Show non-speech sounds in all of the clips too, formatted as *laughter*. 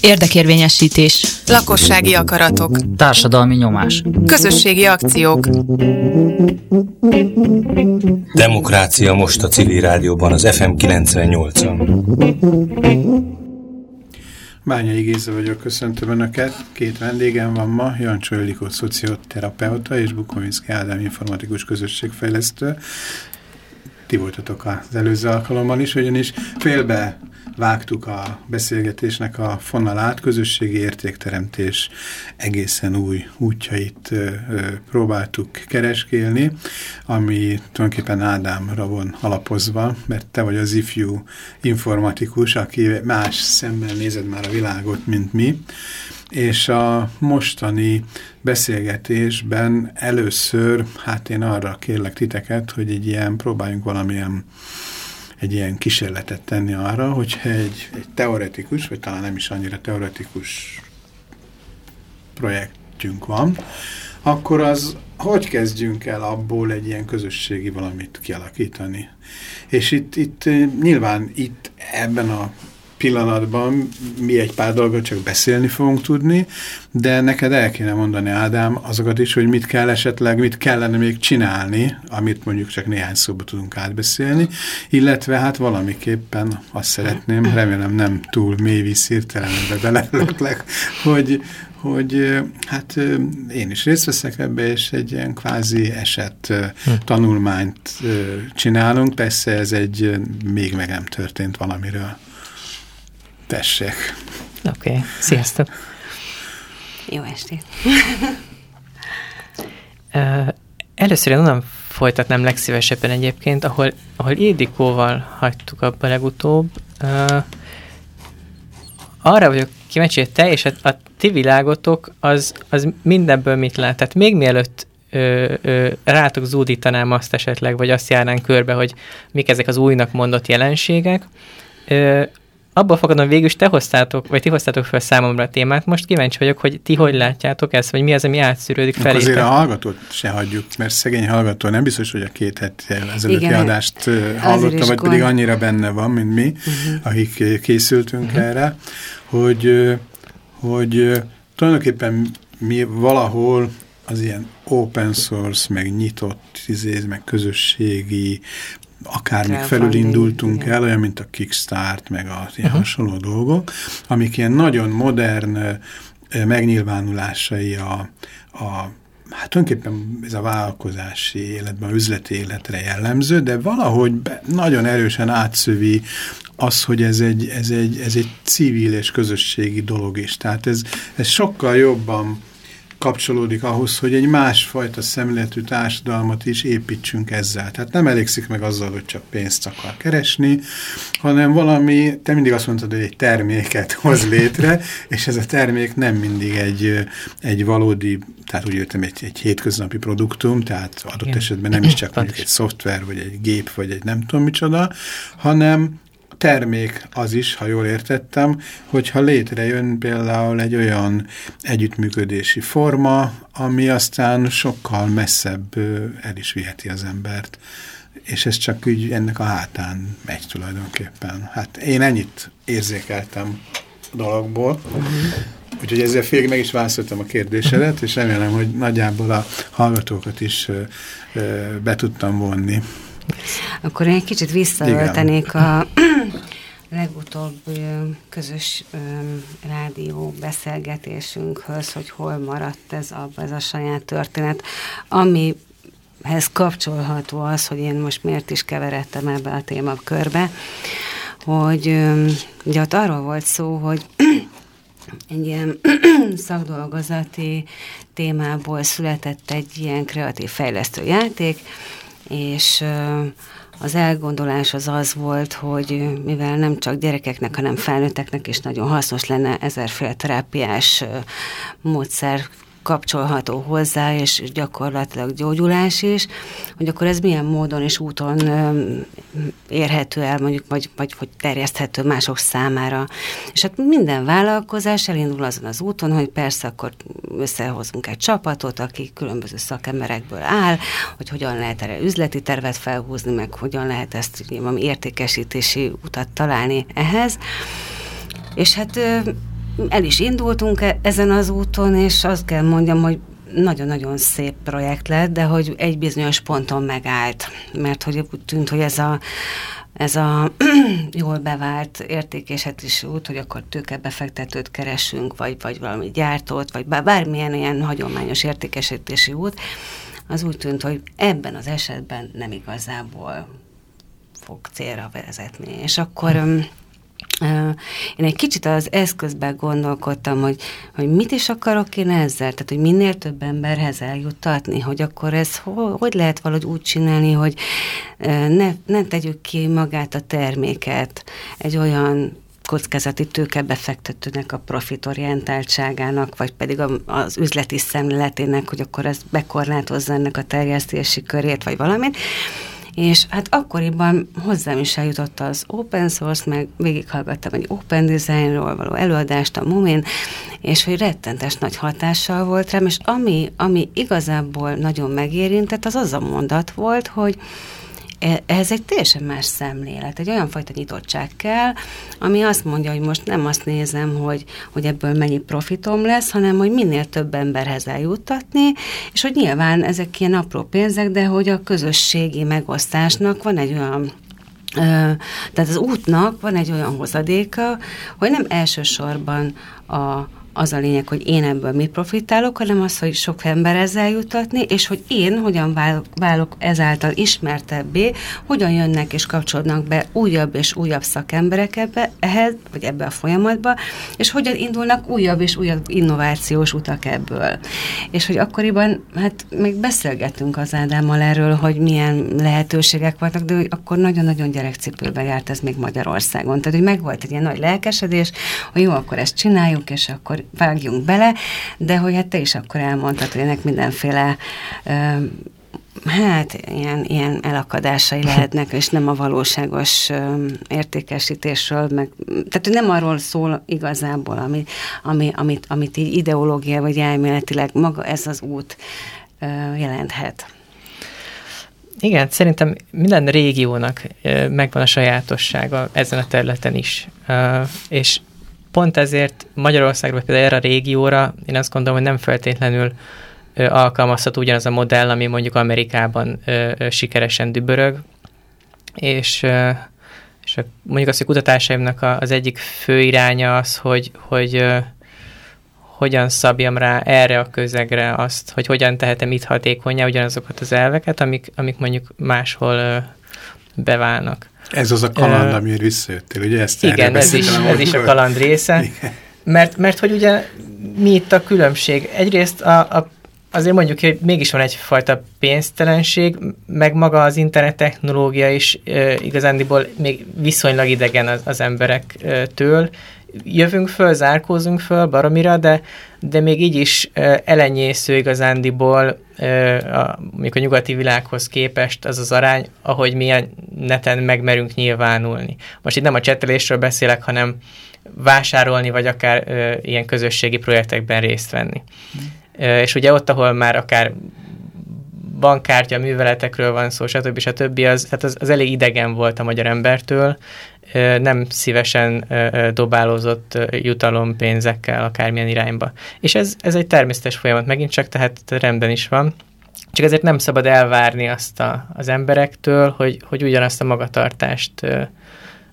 Érdekérvényesítés. Lakossági akaratok. Társadalmi nyomás. Közösségi akciók. Demokrácia most a civil rádióban, az FM 98-on. Bányai Géza vagyok, köszöntöm Önöket. Két vendégem van ma, Jancsó Ölikó, szocioterapeuta és Bukovinszki Ádám, informatikus közösségfejlesztő. Ti voltatok az előző alkalommal is, ugyanis félbe vágtuk a beszélgetésnek a fonalát, közösségi értékteremtés egészen új útjait ö, próbáltuk kereskélni, ami tulajdonképpen Ádámra von alapozva, mert te vagy az ifjú informatikus, aki más szemmel nézed már a világot, mint mi, és a mostani beszélgetésben először, hát én arra kérlek titeket, hogy egy ilyen, próbáljunk valamilyen egy ilyen kísérletet tenni arra, hogyha egy, egy teoretikus, vagy talán nem is annyira teoretikus projektünk van, akkor az hogy kezdjünk el abból egy ilyen közösségi valamit kialakítani. És itt, itt nyilván itt ebben a pillanatban mi egy pár dolgot csak beszélni fogunk tudni, de neked el kéne mondani, Ádám, azokat is, hogy mit kell esetleg, mit kellene még csinálni, amit mondjuk csak néhány szóba tudunk átbeszélni, illetve hát valamiképpen azt szeretném, remélem nem túl mély vízszírtelenbe belelöklek, hogy, hogy hát én is részt veszek ebbe, és egy ilyen kvázi eset hm. tanulmányt csinálunk. Persze ez egy még meg nem történt valamiről. Tessék. Oké, okay. sziasztok. Jó estét. Először én onnan folytatnám legszívesebben egyébként, ahol, ahol Édikóval hagytuk abba legutóbb. Arra vagyok kíváncsi, hogy te és a, a ti világotok az, az mindenből mit lát. Tehát még mielőtt ö, ö, rátok zúdítanám azt esetleg, vagy azt járnánk körbe, hogy mik ezek az újnak mondott jelenségek, ö, abból fogadom, végül is te hoztátok, vagy ti hoztátok fel számomra a témát. Most kíváncsi vagyok, hogy ti hogy látjátok ezt, vagy mi az, ami átszűrődik felé. Azért a hallgatót se hagyjuk, mert szegény hallgató nem biztos, hogy a két hetél ezelőtti Igen, adást hallotta, vagy pedig annyira benne van, mint mi, uh -huh. akik készültünk uh. -huh. erre, hogy, hogy tulajdonképpen mi valahol az ilyen open source, meg nyitott, izéz, meg közösségi akár felül indultunk el, olyan, mint a Kickstart, meg az ilyen uh -huh. hasonló dolgok, amik ilyen nagyon modern megnyilvánulásai a, a hát tulajdonképpen ez a vállalkozási életben, a üzleti életre jellemző, de valahogy be, nagyon erősen átszövi az, hogy ez egy, ez, egy, ez egy civil és közösségi dolog is. Tehát ez, ez sokkal jobban kapcsolódik ahhoz, hogy egy másfajta szemléletű társadalmat is építsünk ezzel. Tehát nem elégszik meg azzal, hogy csak pénzt akar keresni, hanem valami, te mindig azt mondtad, hogy egy terméket *laughs* hoz létre, és ez a termék nem mindig egy, egy valódi, tehát úgy jöttem, egy, egy hétköznapi produktum, tehát adott Igen. esetben nem is csak mondjuk egy szoftver, vagy egy gép, vagy egy nem tudom micsoda, hanem termék az is, ha jól értettem, hogyha létrejön például egy olyan együttműködési forma, ami aztán sokkal messzebb el is viheti az embert. És ez csak úgy ennek a hátán megy tulajdonképpen. Hát én ennyit érzékeltem a dologból. -huh. Úgyhogy ezzel félig meg is válaszoltam a kérdésedet, és remélem, hogy nagyjából a hallgatókat is be tudtam vonni. Akkor én egy kicsit visszaöltenék a legutóbb közös rádió beszélgetésünkhöz, hogy hol maradt ez a, ez a saját történet, ami ehhez kapcsolható az, hogy én most miért is keveredtem ebbe a témakörbe, hogy ugye ott arról volt szó, hogy *clears throat* egy ilyen *clears throat* szakdolgozati témából született egy ilyen kreatív fejlesztő játék, és az elgondolás az az volt, hogy mivel nem csak gyerekeknek, hanem felnőtteknek is nagyon hasznos lenne ezerféle terápiás módszer kapcsolható hozzá, és gyakorlatilag gyógyulás is, hogy akkor ez milyen módon és úton érhető el, mondjuk, vagy, vagy hogy terjeszthető mások számára. És hát minden vállalkozás elindul azon az úton, hogy persze akkor összehozunk egy csapatot, aki különböző szakemberekből áll, hogy hogyan lehet erre üzleti tervet felhúzni, meg hogyan lehet ezt valami értékesítési utat találni ehhez. És hát el is indultunk e- ezen az úton, és azt kell mondjam, hogy nagyon-nagyon szép projekt lett, de hogy egy bizonyos ponton megállt, mert hogy úgy tűnt, hogy ez a, ez a *clears throat* jól bevált is út, hogy akkor tőkebefektetőt keresünk, vagy, vagy valami gyártót, vagy bármilyen ilyen hagyományos értékesítési út, az úgy tűnt, hogy ebben az esetben nem igazából fog célra vezetni. És akkor én egy kicsit az eszközben gondolkodtam, hogy, hogy mit is akarok én ezzel, tehát hogy minél több emberhez eljuttatni, hogy akkor ez hogy lehet valahogy úgy csinálni, hogy ne, ne tegyük ki magát a terméket egy olyan kockázati tőkebefektetőnek a profitorientáltságának, vagy pedig a, az üzleti szemléletének, hogy akkor ez bekorlátozza ennek a terjesztési körét, vagy valamit, és hát akkoriban hozzám is eljutott az open source, meg végighallgattam egy open designról való előadást a Mumin, és hogy rettentes nagy hatással volt rám, és ami, ami igazából nagyon megérintett, az az a mondat volt, hogy ehhez egy teljesen más szemlélet, egy olyan fajta nyitottság kell, ami azt mondja, hogy most nem azt nézem, hogy, hogy ebből mennyi profitom lesz, hanem hogy minél több emberhez eljuttatni, és hogy nyilván ezek ilyen apró pénzek, de hogy a közösségi megosztásnak van egy olyan tehát az útnak van egy olyan hozadéka, hogy nem elsősorban a, az a lényeg, hogy én ebből mit profitálok, hanem az, hogy sok ember ezzel jutatni, és hogy én hogyan válok ezáltal ismertebbé, hogyan jönnek és kapcsolódnak be újabb és újabb szakemberek ebbe, ehhez, vagy ebbe a folyamatba, és hogyan indulnak újabb és újabb innovációs utak ebből. És hogy akkoriban, hát még beszélgettünk az Ádámmal erről, hogy milyen lehetőségek voltak, de hogy akkor nagyon-nagyon gyerekcipőben járt ez még Magyarországon. Tehát, hogy megvolt egy ilyen nagy lelkesedés, hogy jó, akkor ezt csináljuk, és akkor vágjunk bele, de hogy hát te is akkor elmondtad, hogy ennek mindenféle hát ilyen, ilyen elakadásai *laughs* lehetnek, és nem a valóságos értékesítésről, meg, tehát nem arról szól igazából, ami, ami, amit, amit így ideológia vagy elméletileg maga ez az út jelenthet. Igen, szerintem minden régiónak megvan a sajátossága ezen a területen is. És pont ezért Magyarországra, például erre a régióra, én azt gondolom, hogy nem feltétlenül alkalmazható ugyanaz a modell, ami mondjuk Amerikában ö, ö, sikeresen dübörög, és, ö, és mondjuk azt, hogy kutatásaimnak az egyik fő iránya az, hogy, hogy ö, hogyan szabjam rá erre a közegre azt, hogy hogyan tehetem itt hatékonyá ugyanazokat az elveket, amik, amik mondjuk máshol ö, beválnak. Ez az a kaland, uh, amiért visszajöttél, ugye? Ezt igen, ez is, ez is a kaland része. *laughs* Mert, mert hogy ugye mi itt a különbség? Egyrészt a, a, azért mondjuk, hogy mégis van egyfajta pénztelenség, meg maga az internet technológia is e, igazándiból még viszonylag idegen az, az emberektől. Jövünk föl, zárkózunk föl baromira, de, de még így is elenyésző igazándiból a, a nyugati világhoz képest az az arány, ahogy milyen neten megmerünk nyilvánulni. Most itt nem a csetelésről beszélek, hanem vásárolni, vagy akár ö, ilyen közösségi projektekben részt venni. Mm. Ö, és ugye ott, ahol már akár bankkártya műveletekről van szó, stb. stb. Az, tehát az, az elég idegen volt a magyar embertől, nem szívesen dobálózott jutalom pénzekkel akármilyen irányba. És ez, ez egy természetes folyamat megint csak, tehát rendben is van. Csak ezért nem szabad elvárni azt a, az emberektől, hogy, hogy ugyanazt a magatartást ö,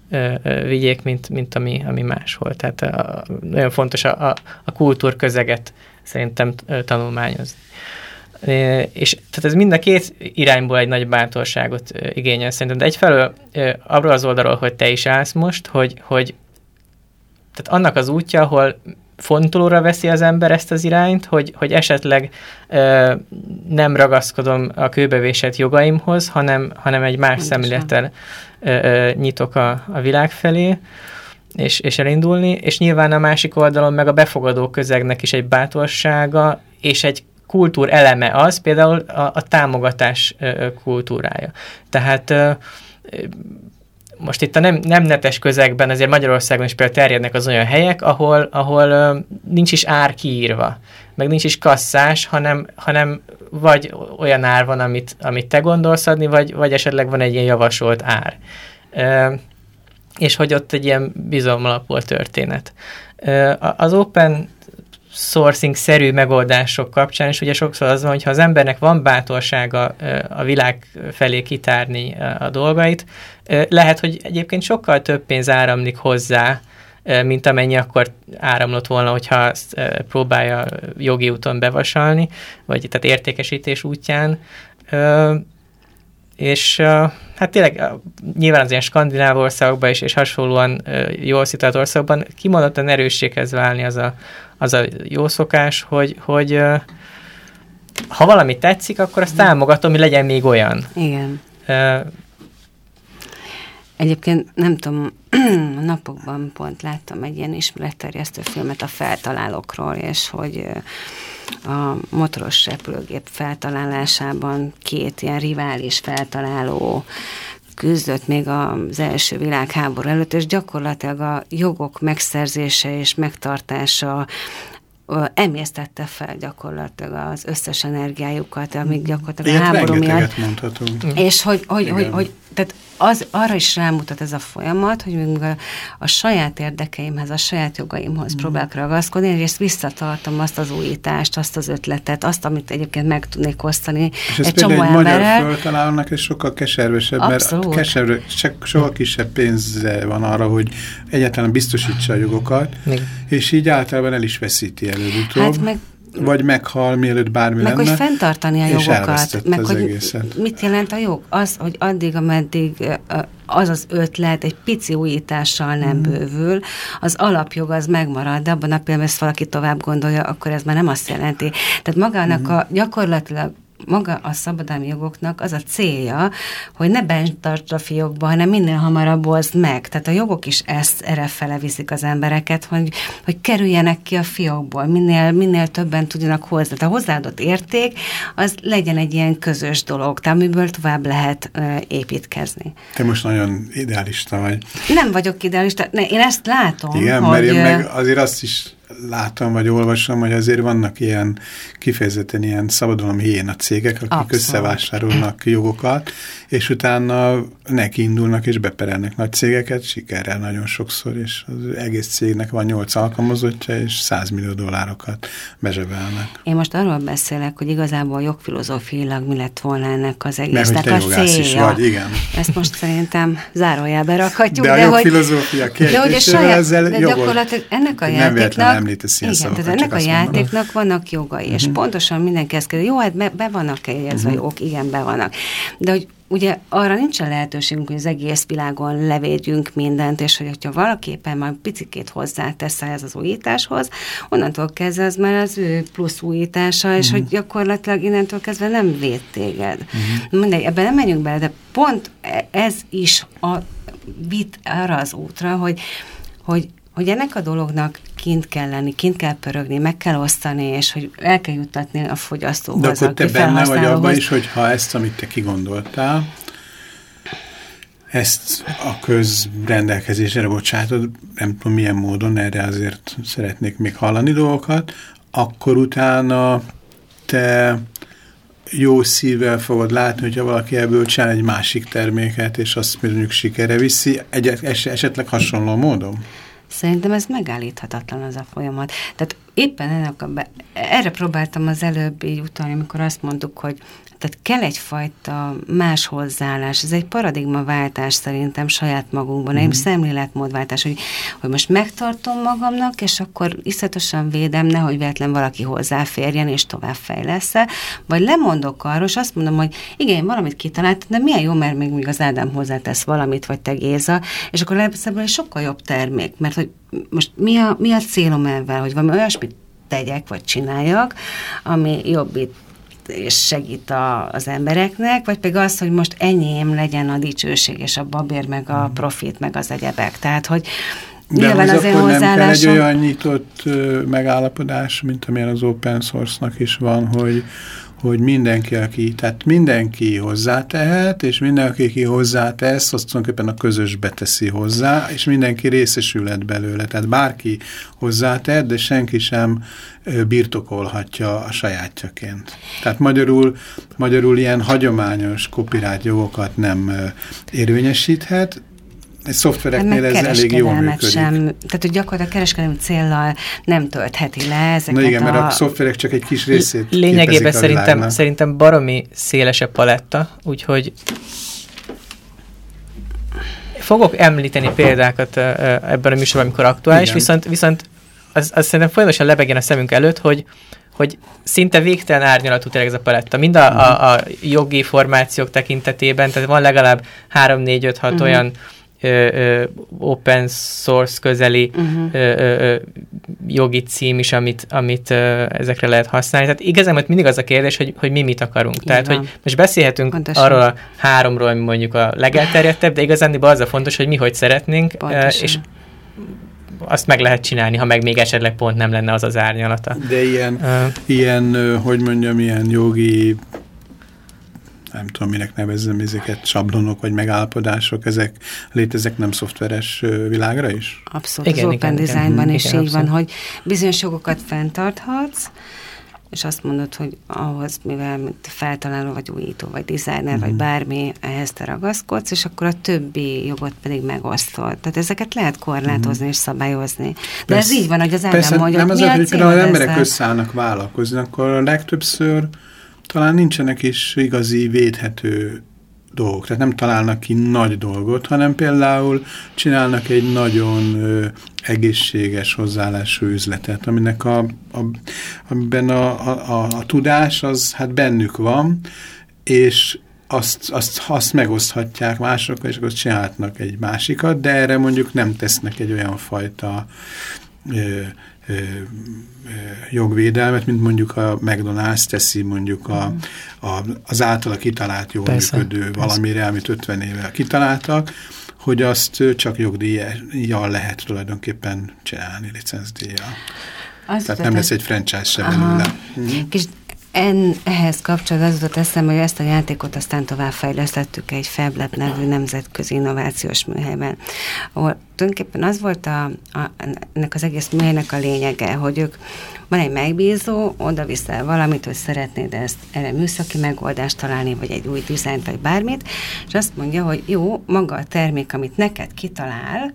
ö, ö, vigyék, mint, mint ami, ami máshol. Tehát a, nagyon fontos a, a, a kultúrközeget szerintem tanulmányozni. És tehát ez mind a két irányból egy nagy bátorságot igényel szerintem. De egyfelől abról az oldalról, hogy te is állsz most, hogy, hogy tehát annak az útja, ahol fontolóra veszi az ember ezt az irányt, hogy, hogy esetleg ö, nem ragaszkodom a kőbevésett jogaimhoz, hanem, hanem egy más szemlélettel nyitok a, a világ felé, és, és elindulni, és nyilván a másik oldalon meg a befogadó közegnek is egy bátorsága és egy kultúr eleme az például a, a támogatás kultúrája. Tehát most itt a nem, nem netes közegben azért Magyarországon is például terjednek az olyan helyek, ahol, ahol nincs is ár kiírva, meg nincs is kasszás, hanem, hanem vagy olyan ár van, amit, amit te gondolsz adni, vagy, vagy esetleg van egy ilyen javasolt ár. és hogy ott egy ilyen bizalmalapú történet. az Open sourcing-szerű megoldások kapcsán, és ugye sokszor az van, hogy ha az embernek van bátorsága a világ felé kitárni a dolgait, lehet, hogy egyébként sokkal több pénz áramlik hozzá, mint amennyi akkor áramlott volna, hogyha ezt próbálja jogi úton bevasalni, vagy tehát értékesítés útján. És hát tényleg nyilván az ilyen skandináv országokban is, és hasonlóan jól szituált országokban kimondottan erősséghez válni az a, az a jó szokás, hogy, hogy ha valami tetszik, akkor azt támogatom, hogy legyen még olyan. Igen. Egyébként nem tudom, a *clears throat* napokban pont láttam egy ilyen ismeretterjesztő filmet a feltalálókról, és hogy a motoros repülőgép feltalálásában két ilyen rivális feltaláló küzdött még az első világháború előtt, és gyakorlatilag a jogok megszerzése és megtartása emésztette fel gyakorlatilag az összes energiájukat, amíg gyakorlatilag Ilyet a háború miatt. mondhatunk. És hogy, hogy, hogy, hogy, tehát az, arra is rámutat ez a folyamat, hogy még a, a saját érdekeimhez, a saját jogaimhoz mm. próbálok ragaszkodni, és ezt visszatartom azt az újítást, azt az ötletet, azt, amit egyébként meg tudnék osztani és ez egy csomó egy magyar föltalálónak és sokkal keservesebb, Abszolút. mert keserve, sokkal kisebb pénze van arra, hogy egyáltalán biztosítsa a jogokat, még. és így általában el is veszíti előbb-utóbb. Hát meg vagy meghal, mielőtt bármi meg, lenne. Meg hogy fenntartani a jogokat. Meg hogy egészet. mit jelent a jog? Az, hogy addig, ameddig az az ötlet egy pici újítással nem mm. bővül, az alapjog az megmarad, de abban a pillanatban, ezt valaki tovább gondolja, akkor ez már nem azt jelenti. Tehát magának mm. a gyakorlatilag maga a szabadalmi jogoknak az a célja, hogy ne bent tartsd a fiókba, hanem minél hamarabb hozd meg. Tehát a jogok is ezt erre fele viszik az embereket, hogy, hogy kerüljenek ki a fiókból, minél, minél többen tudjanak hozni. Tehát a hozzáadott érték, az legyen egy ilyen közös dolog, tehát amiből tovább lehet uh, építkezni. Te most nagyon idealista vagy. Nem vagyok idealista, ne, én ezt látom. Igen, hogy, mert én meg azért azt is látom, vagy olvasom, hogy azért vannak ilyen kifejezetten ilyen szabadalom hiéna cégek, akik Abszolút. összevásárolnak jogokat, és utána neki indulnak és beperelnek nagy cégeket, sikerrel nagyon sokszor, és az egész cégnek van nyolc alkalmazottja, és 100 millió dollárokat bezsebelnek. Én most arról beszélek, hogy igazából jogfilozófiailag mi lett volna ennek az egésznek Mert, a célja. Is vagy, igen. Ezt most szerintem zárójelbe rakhatjuk. De a jogfilozófia kérdésével ezzel de gyakorlatilag ennek a játéknak említesz ilyen Igen, szavakat, tehát ennek a játéknak vannak jogai, és mhm. pontosan mindenki ezt kérdezi, jó, hát be, be vannak ez uh-huh. jogok, igen, be vannak. De hogy ugye arra nincsen lehetőségünk, hogy az egész világon levédjünk mindent, és hogy hogyha valaképpen majd picikét hozzátesz ez az újításhoz, onnantól kezdve az már az ő plusz újítása, és uh-huh. hogy gyakorlatilag innentől kezdve nem véd téged. Uh-huh. Mindegy, ebben nem menjünk bele, de pont e- ez is a vitt arra az útra, hogy, hogy hogy ennek a dolognak kint kell lenni, kint kell pörögni, meg kell osztani, és hogy el kell juttatni a fogyasztóhoz. De akkor te benne vagy abban is, hogy ha ezt, amit te kigondoltál, ezt a közrendelkezésre bocsátod, nem tudom milyen módon, erre azért szeretnék még hallani dolgokat, akkor utána te jó szívvel fogod látni, hogyha valaki ebből csinál egy másik terméket, és azt mondjuk sikere viszi, egy, esetleg hasonló módon? Szerintem ez megállíthatatlan az a folyamat. Tehát éppen ennek a be, erre próbáltam az előbb így utalni, amikor azt mondtuk, hogy tehát kell egyfajta más hozzáállás. Ez egy paradigmaváltás szerintem saját magunkban, mm-hmm. egy szemléletmódváltás, hogy, hogy most megtartom magamnak, és akkor iszatosan védem, nehogy véletlen valaki hozzáférjen, és tovább fejlesz vagy lemondok arról, és azt mondom, hogy igen, én valamit kitaláltam, de milyen jó, mert még, még az Ádám hozzátesz valamit, vagy te Géza, és akkor lesz ebből egy sokkal jobb termék, mert hogy most mi a, mi a célom ebben, hogy valami olyasmit tegyek, vagy csináljak, ami jobbít és segít a, az embereknek, vagy pedig az, hogy most enyém legyen a dicsőség, és a babér, meg a profit, meg az egyebek. Tehát, hogy De Nyilván az akkor nem kell egy olyan nyitott megállapodás, mint amilyen az open source-nak is van, hogy hogy mindenki, aki, tehát mindenki hozzátehet, és mindenki, aki hozzátesz, azt tulajdonképpen a közös beteszi hozzá, és mindenki részesülhet belőle. Tehát bárki hozzátehet, de senki sem birtokolhatja a sajátjaként. Tehát magyarul, magyarul ilyen hagyományos copyright jogokat nem érvényesíthet, egy szoftvereknél ez elég jól működik. Sem, tehát, hogy gyakorlatilag kereskedelmi céllal nem töltheti le ezeket Na igen, a... mert a szoftverek csak egy kis részét Lényegében szerintem, szerintem baromi szélesebb paletta, úgyhogy fogok említeni példákat ebben a műsorban, amikor aktuális, igen. viszont, viszont az, az szerintem folyamatosan lebegjen a szemünk előtt, hogy hogy szinte végtelen árnyalatú tényleg ez a paletta. Mind a, a, a jogi formációk tekintetében, tehát van legalább 3, 4, 5, 6 uh-huh. olyan ö, open source közeli uh-huh. ö, ö, jogi cím is, amit, amit ö, ezekre lehet használni. Tehát igazán mindig az a kérdés, hogy, hogy mi mit akarunk. Igen. Tehát, hogy most beszélhetünk Pontosan. arról a háromról, ami mondjuk a legelterjedtebb, de igazán az a fontos, hogy mi hogy szeretnénk, Pontosan. és azt meg lehet csinálni, ha meg még esetleg pont nem lenne az az árnyalata. De ilyen, uh, ilyen hogy mondjam, ilyen jogi nem tudom, minek nevezzem ezeket, sablonok vagy megállapodások, ezek léteznek nem szoftveres világra is? Abszolút, igen, az Open igen, Designban igen, is igen, így abszolút. van, hogy bizonyos jogokat fenntarthatsz, és azt mondod, hogy ahhoz, mivel feltaláló, vagy újító, vagy designer, mm-hmm. vagy mhm. bármi, ehhez te ragaszkodsz, és akkor a többi jogot pedig megosztod. Tehát ezeket lehet korlátozni mm-hmm. és szabályozni. De persze, ez így van, hogy az ember mondja, nem az, hogy például az emberek összeállnak vállalkozni, akkor a legtöbbször talán nincsenek is igazi védhető dolgok, tehát nem találnak ki nagy dolgot, hanem például csinálnak egy nagyon ö, egészséges hozzáállású üzletet, aminek a, a, amiben a, a, a tudás az hát bennük van, és azt, azt, azt megoszthatják másokkal, és akkor csinálhatnak egy másikat, de erre mondjuk nem tesznek egy olyan fajta ö, jogvédelmet, mint mondjuk a McDonald's teszi mondjuk a, a, az általa kitalált jól persze, működő persze. valamire, amit 50 éve kitaláltak, hogy azt csak jogdíjjal lehet tulajdonképpen csinálni licencdíjjal. Tehát nem lesz egy franchise sem belőle. Kis en, ehhez kapcsolatban az jutott eszembe, hogy ezt a játékot aztán továbbfejlesztettük egy Fablab nevű nemzetközi innovációs műhelyben, ahol tulajdonképpen az volt a, a, ennek az egész műhelynek a lényege, hogy ők van egy megbízó, oda viszel valamit, hogy szeretnéd ezt erre műszaki megoldást találni, vagy egy új dizájnt, vagy bármit, és azt mondja, hogy jó, maga a termék, amit neked kitalál,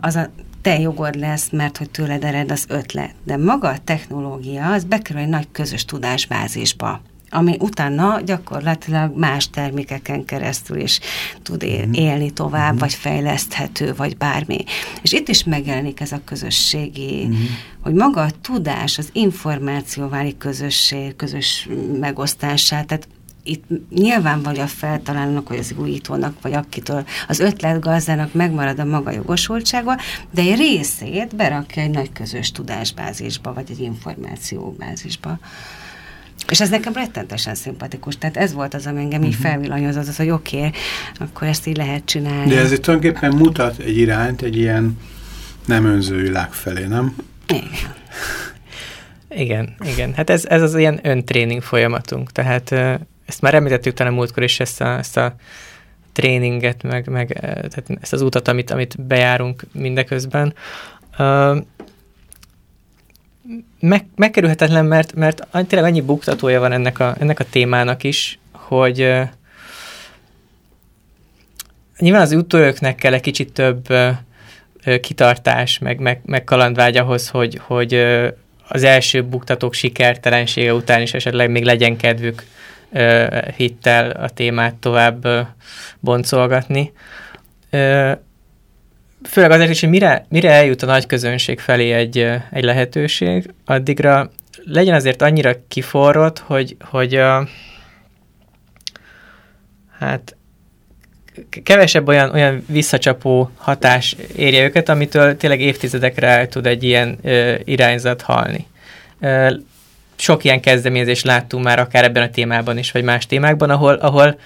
az a te jogod lesz, mert hogy tőled ered az ötlet. De maga a technológia, az bekerül egy nagy közös tudásbázisba ami utána gyakorlatilag más termékeken keresztül is tud mhm. élni tovább, mm. vagy fejleszthető, vagy bármi. És itt is megjelenik ez a közösségi, mm. hogy maga a tudás, az információ válik közösség, közös megosztását, tehát itt nyilvánvaló a feltalálónak, vagy az újítónak, vagy akitől az ötletgazdának megmarad a maga jogosultsága, de egy részét berakja egy nagy közös tudásbázisba, vagy egy információbázisba. És ez nekem rettentesen szimpatikus. Tehát ez volt az, ami engem uh -huh. így mhm. felvillanyozott, az, hogy oké, okay, akkor ezt így lehet csinálni. De ez itt tulajdonképpen mutat egy irányt, egy ilyen nem önző világ felé, nem? Igen. Igen, igen. Hát ez, ez az ilyen öntréning folyamatunk. Tehát ezt már említettük talán múltkor is, ezt a, ezt a tréninget, meg, meg tehát ezt az utat, amit, amit bejárunk mindeközben. Uh, meg, megkerülhetetlen, mert, mert tényleg annyi buktatója van ennek a, ennek a témának is, hogy uh, nyilván az úttörőknek kell egy kicsit több uh, kitartás, meg, meg, meg kalandvágy ahhoz, hogy, hogy uh, az első buktatók sikertelensége után is esetleg még legyen kedvük hittel a témát tovább boncolgatni. Főleg azért is, hogy mire, mire eljut a nagy közönség felé egy, egy lehetőség, addigra legyen azért annyira kiforrott, hogy, hogy a, hát kevesebb olyan, olyan visszacsapó hatás érje őket, amitől tényleg évtizedekre el tud egy ilyen ö, irányzat halni sok ilyen kezdeményezést láttunk már akár ebben a témában is, vagy más témákban, ahol, ahol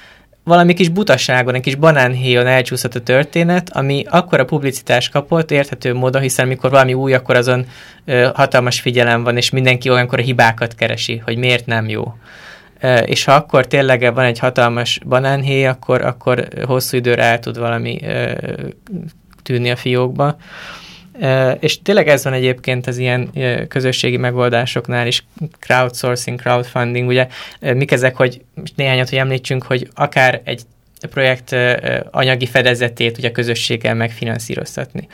valami kis butaságon, egy kis banánhéjon elcsúszott a történet, ami akkora publicitás kapott, érthető módon, hiszen mikor valami új, akkor azon ö, hatalmas figyelem van, és mindenki olyankor a hibákat keresi, hogy miért nem jó. Ö, és ha akkor tényleg van egy hatalmas banánhéj, akkor, akkor hosszú időre el tud valami ö, tűnni a fiókba. És tényleg ez van egyébként az ilyen közösségi megoldásoknál is, crowdsourcing, crowdfunding, ugye mik ezek, hogy néhányat, hogy említsünk, hogy akár egy projekt anyagi fedezetét ugye a közösséggel megfinanszíroztatni.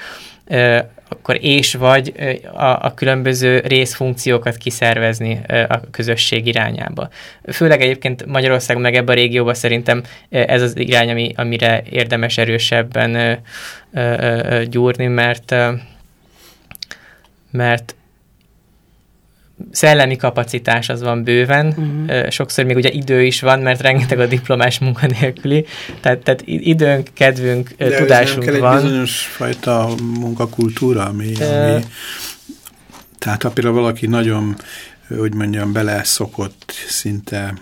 Akkor és vagy a, a különböző részfunkciókat kiszervezni a közösség irányába. Főleg egyébként Magyarországon, meg ebben a régióban szerintem ez az irány, ami, amire érdemes erősebben gyúrni, mert mert szellemi kapacitás az van bőven, uh-huh. sokszor még ugye idő is van, mert rengeteg a diplomás munkanélküli, tehát, tehát időnk, kedvünk, De tudásunk kell van. egy bizonyos fajta munkakultúra, ami, uh, ami tehát ha például valaki nagyon, hogy mondjam, bele szokott szinte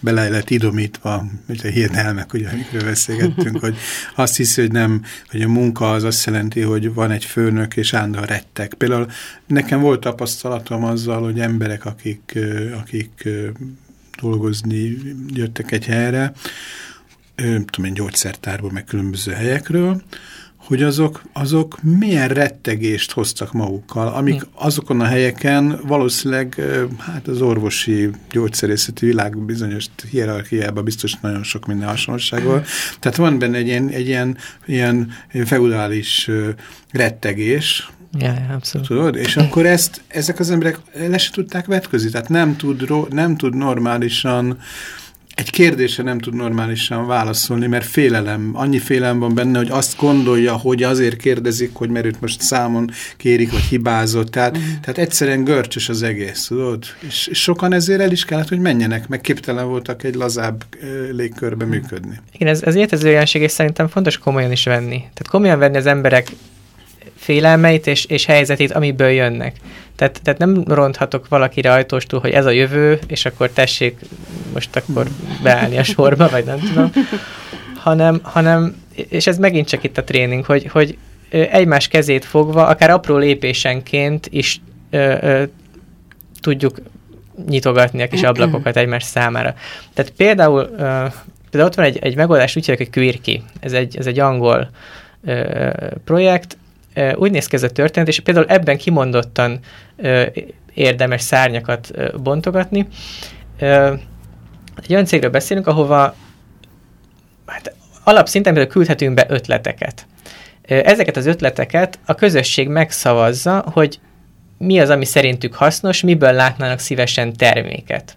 bele lett idomítva, a hírnelmek, ugye, amikről beszélgettünk, hogy azt hiszi, hogy nem, hogy a munka az azt jelenti, hogy van egy főnök, és állandóan rettek. Például nekem volt tapasztalatom azzal, hogy emberek, akik, akik dolgozni jöttek egy helyre, tudom én, gyógyszertárból, meg különböző helyekről, hogy azok, azok milyen rettegést hoztak magukkal, amik azokon a helyeken valószínűleg hát az orvosi gyógyszerészeti világ bizonyos hierarchiában biztos nagyon sok minden hasonlósággal. Tehát van benne egy ilyen, egy ilyen, ilyen feudális rettegés, Ja, ja, abszolút. Tudod? És akkor ezt, ezek az emberek le se tudták vetközni, tehát nem tud, nem tud normálisan egy kérdésre nem tud normálisan válaszolni, mert félelem, annyi félelem van benne, hogy azt gondolja, hogy azért kérdezik, hogy mert őt most számon kérik, vagy hibázott. Tehát, mm. tehát egyszerűen görcsös az egész, tudod? És, és sokan ezért el is kellett, hogy menjenek, meg képtelen voltak egy lazább légkörbe működni. Igen, ez, ez értező jelenség, és szerintem fontos komolyan is venni. Tehát komolyan venni az emberek félelmeit és, és helyzetét, amiből jönnek. Tehát, tehát nem ronthatok valakire ajtóstól, hogy ez a jövő, és akkor tessék most akkor beállni a sorba, vagy nem tudom, hanem, hanem és ez megint csak itt a tréning, hogy, hogy egymás kezét fogva, akár apró lépésenként is ö, ö, tudjuk nyitogatni a kis ablakokat egymás számára. Tehát például, ö, például ott van egy, egy megoldás, úgy hívják, hogy Quirky. Ez egy, ez egy angol ö, projekt, úgy néz ki ez a történet, és például ebben kimondottan érdemes szárnyakat bontogatni. Egy olyan cégről beszélünk, ahova hát, alapszinten például küldhetünk be ötleteket. Ezeket az ötleteket a közösség megszavazza, hogy mi az, ami szerintük hasznos, miből látnának szívesen terméket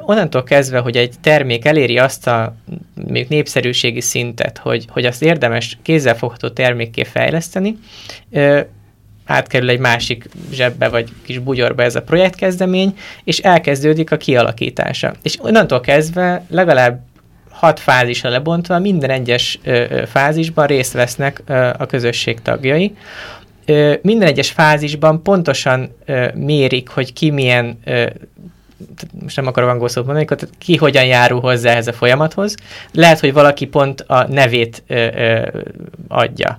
onnantól kezdve, hogy egy termék eléri azt a még népszerűségi szintet, hogy, hogy azt érdemes kézzelfogható termékké fejleszteni, átkerül egy másik zsebbe vagy kis bugyorba ez a projektkezdemény, és elkezdődik a kialakítása. És onnantól kezdve legalább hat fázisra lebontva minden egyes ö, fázisban részt vesznek ö, a közösség tagjai. Ö, minden egyes fázisban pontosan ö, mérik, hogy ki milyen ö, most nem akarok angol szót mondani, hogy ki hogyan járul hozzá ehhez a folyamathoz. Lehet, hogy valaki pont a nevét ö, ö, adja.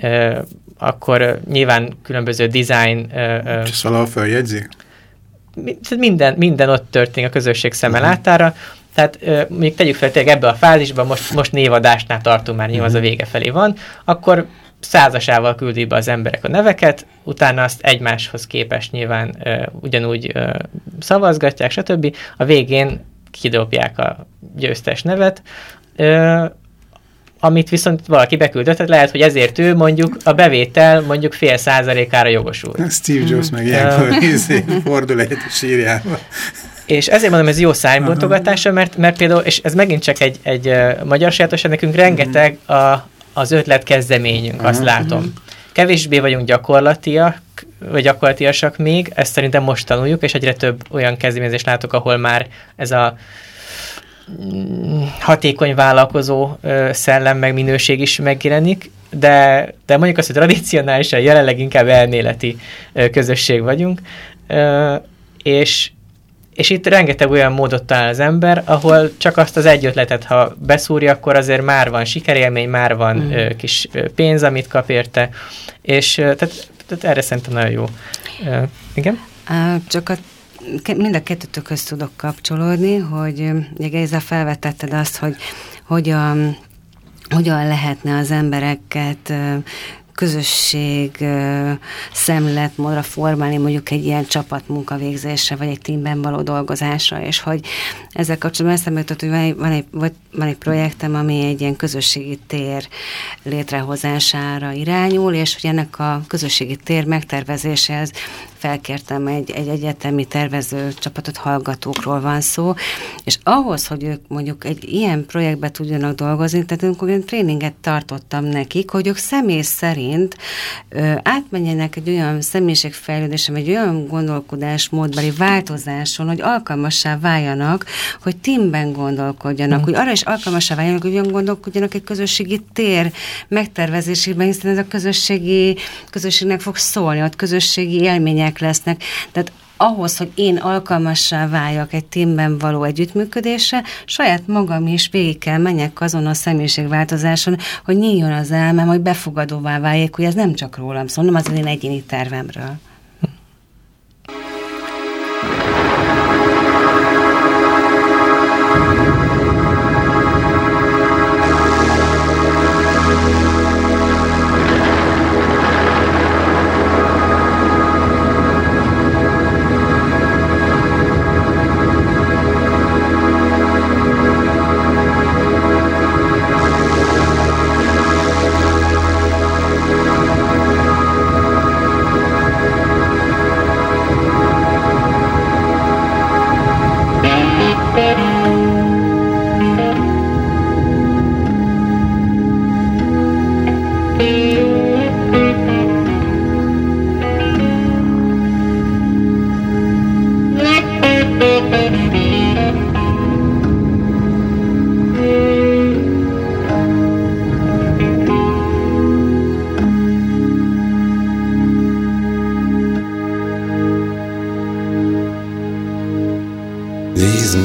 Ö, akkor nyilván különböző design... Ezt valahol följegyzi? Minden, minden ott történik a közösség szemelátára. Uh-huh. Tehát még tegyük fel tényleg ebbe a fázisban, most, most névadásnál tartunk már, nyilván uh-huh. az a vége felé van, akkor százasával küldi be az emberek a neveket, utána azt egymáshoz képest nyilván ö, ugyanúgy ö, szavazgatják, stb. A végén kidobják a győztes nevet, ö, amit viszont valaki beküldött, tehát lehet, hogy ezért ő mondjuk a bevétel mondjuk fél százalékára jogosult. Steve Jobs meg ilyenkor fordul egyet a sírjába. És ezért mondom, ez jó szárnybontogatása, mert, mert például, és ez megint csak egy, egy magyar sajátosság, nekünk rengeteg a, az ötlet kezdeményünk, azt uh-huh. látom. Kevésbé vagyunk gyakorlatiak, vagy gyakorlatiasak még, ezt szerintem most tanuljuk, és egyre több olyan kezdeményezést látok, ahol már ez a mm, hatékony vállalkozó szellem meg minőség is megjelenik, de, de mondjuk azt, hogy tradicionálisan jelenleg inkább elméleti közösség vagyunk, és, és itt rengeteg olyan módot talál az ember, ahol csak azt az egy ötletet, ha beszúrja, akkor azért már van sikerélmény, már van mm. ö, kis pénz, amit kap érte, és ö, tehát, tehát erre szerintem nagyon jó. Ö, igen? Csak a mind a kettőtökhöz tudok kapcsolódni, hogy ugye Géza felvetetted azt, hogy hogyan, hogyan lehetne az embereket közösség szemléletmódra formálni mondjuk egy ilyen csapatmunka végzésre, vagy egy teamben való dolgozásra, és hogy ezzel kapcsolatban eszembe jutott, hogy van egy, van, van egy projektem, ami egy ilyen közösségi tér létrehozására irányul, és hogy ennek a közösségi tér megtervezéséhez felkértem egy, egy egyetemi tervező csapatot, hallgatókról van szó, és ahhoz, hogy ők mondjuk egy ilyen projektbe tudjanak dolgozni, tehát amikor én tréninget tartottam nekik, hogy ők személy szerint ö, átmenjenek egy olyan személyiségfejlődésen, egy olyan gondolkodásmódbeli változáson, hogy alkalmassá váljanak, hogy teamben gondolkodjanak, mm. hogy arra is alkalmassá váljanak, hogy olyan gondolkodjanak egy közösségi tér megtervezésében, hiszen ez a közösségi, közösségnek fog szólni, ott közösségi élmények partnerek lesznek. Tehát ahhoz, hogy én alkalmassá váljak egy témben való együttműködésre, saját magam is végig kell menjek azon a személyiségváltozáson, hogy nyíljon az elmem, hogy befogadóvá váljék, hogy ez nem csak rólam szól, nem az én egyéni tervemről.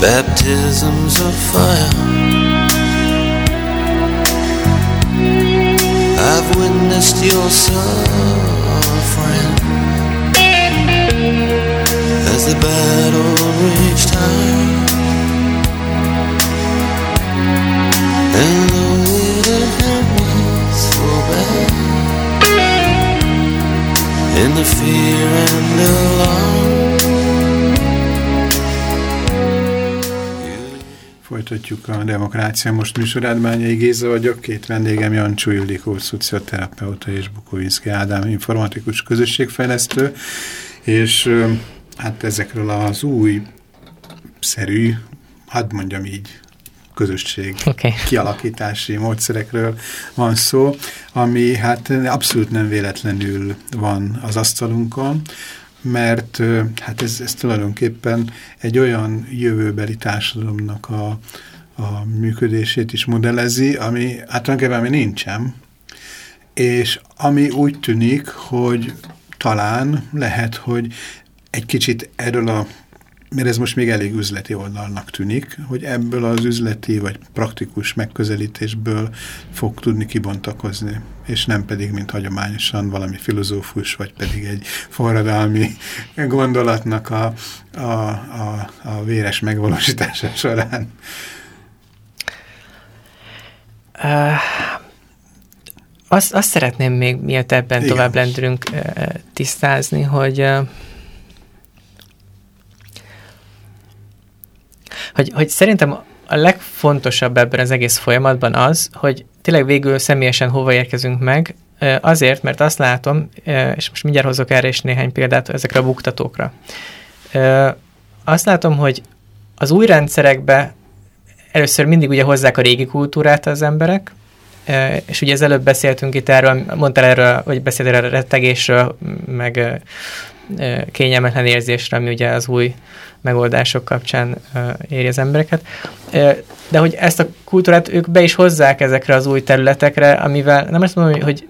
Baptisms of fire. I've witnessed your suffering as the battle reached high. And in the fear and alarm. Folytatjuk a Demokrácia Most műsorát, Bányai Géza vagyok, két vendégem Jancsó Ildikó, szocioterapeuta és Bukovinszki Ádám, informatikus közösségfejlesztő, és hát ezekről az új szerű, hadd mondjam így, közösség okay. kialakítási módszerekről van szó, ami hát abszolút nem véletlenül van az asztalunkon, mert hát ez, ez tulajdonképpen egy olyan jövőbeli társadalomnak a, a működését is modellezi, ami hát tulajdonképpen ami nincsen, és ami úgy tűnik, hogy talán lehet, hogy egy kicsit erről a mert ez most még elég üzleti oldalnak tűnik, hogy ebből az üzleti vagy praktikus megközelítésből fog tudni kibontakozni, és nem pedig, mint hagyományosan valami filozófus, vagy pedig egy forradalmi gondolatnak a, a, a, a véres megvalósítása során. Uh, azt, azt szeretném még, miatt ebben Igen. tovább lendülünk tisztázni, hogy hogy, hogy szerintem a legfontosabb ebben az egész folyamatban az, hogy tényleg végül személyesen hova érkezünk meg, azért, mert azt látom, és most mindjárt hozok erre is néhány példát ezekre a buktatókra. Azt látom, hogy az új rendszerekbe először mindig ugye hozzák a régi kultúrát az emberek, és ugye az előbb beszéltünk itt erről, mondtál erről, vagy beszéltél erről a rettegésről, meg kényelmetlen érzésre, ami ugye az új megoldások kapcsán éri az embereket. De hogy ezt a kultúrát ők be is hozzák ezekre az új területekre, amivel nem azt mondom, hogy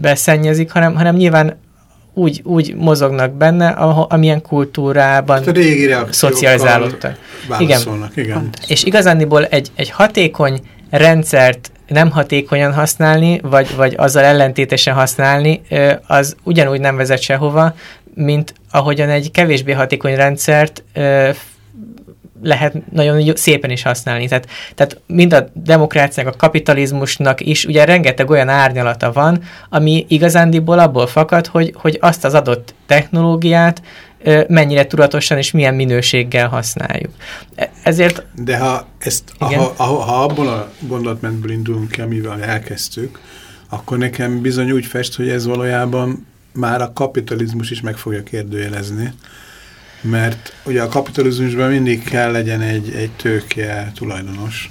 beszennyezik, hanem, hanem nyilván úgy, úgy mozognak benne, amilyen kultúrában hát a régi szocializálódtak. Igen. igen. És igazándiból egy, egy hatékony rendszert nem hatékonyan használni, vagy, vagy azzal ellentétesen használni, az ugyanúgy nem vezet sehova, mint ahogyan egy kevésbé hatékony rendszert lehet nagyon szépen is használni. Tehát, tehát mind a demokráciának, a kapitalizmusnak is ugye rengeteg olyan árnyalata van, ami igazándiból abból fakad, hogy, hogy azt az adott technológiát mennyire tudatosan és milyen minőséggel használjuk. E, ezért... De ha, ezt, ha, ha, ha abból a gondolatmentből indulunk ki, amivel elkezdtük, akkor nekem bizony úgy fest, hogy ez valójában már a kapitalizmus is meg fogja kérdőjelezni, mert ugye a kapitalizmusban mindig kell legyen egy, egy tőke tulajdonos,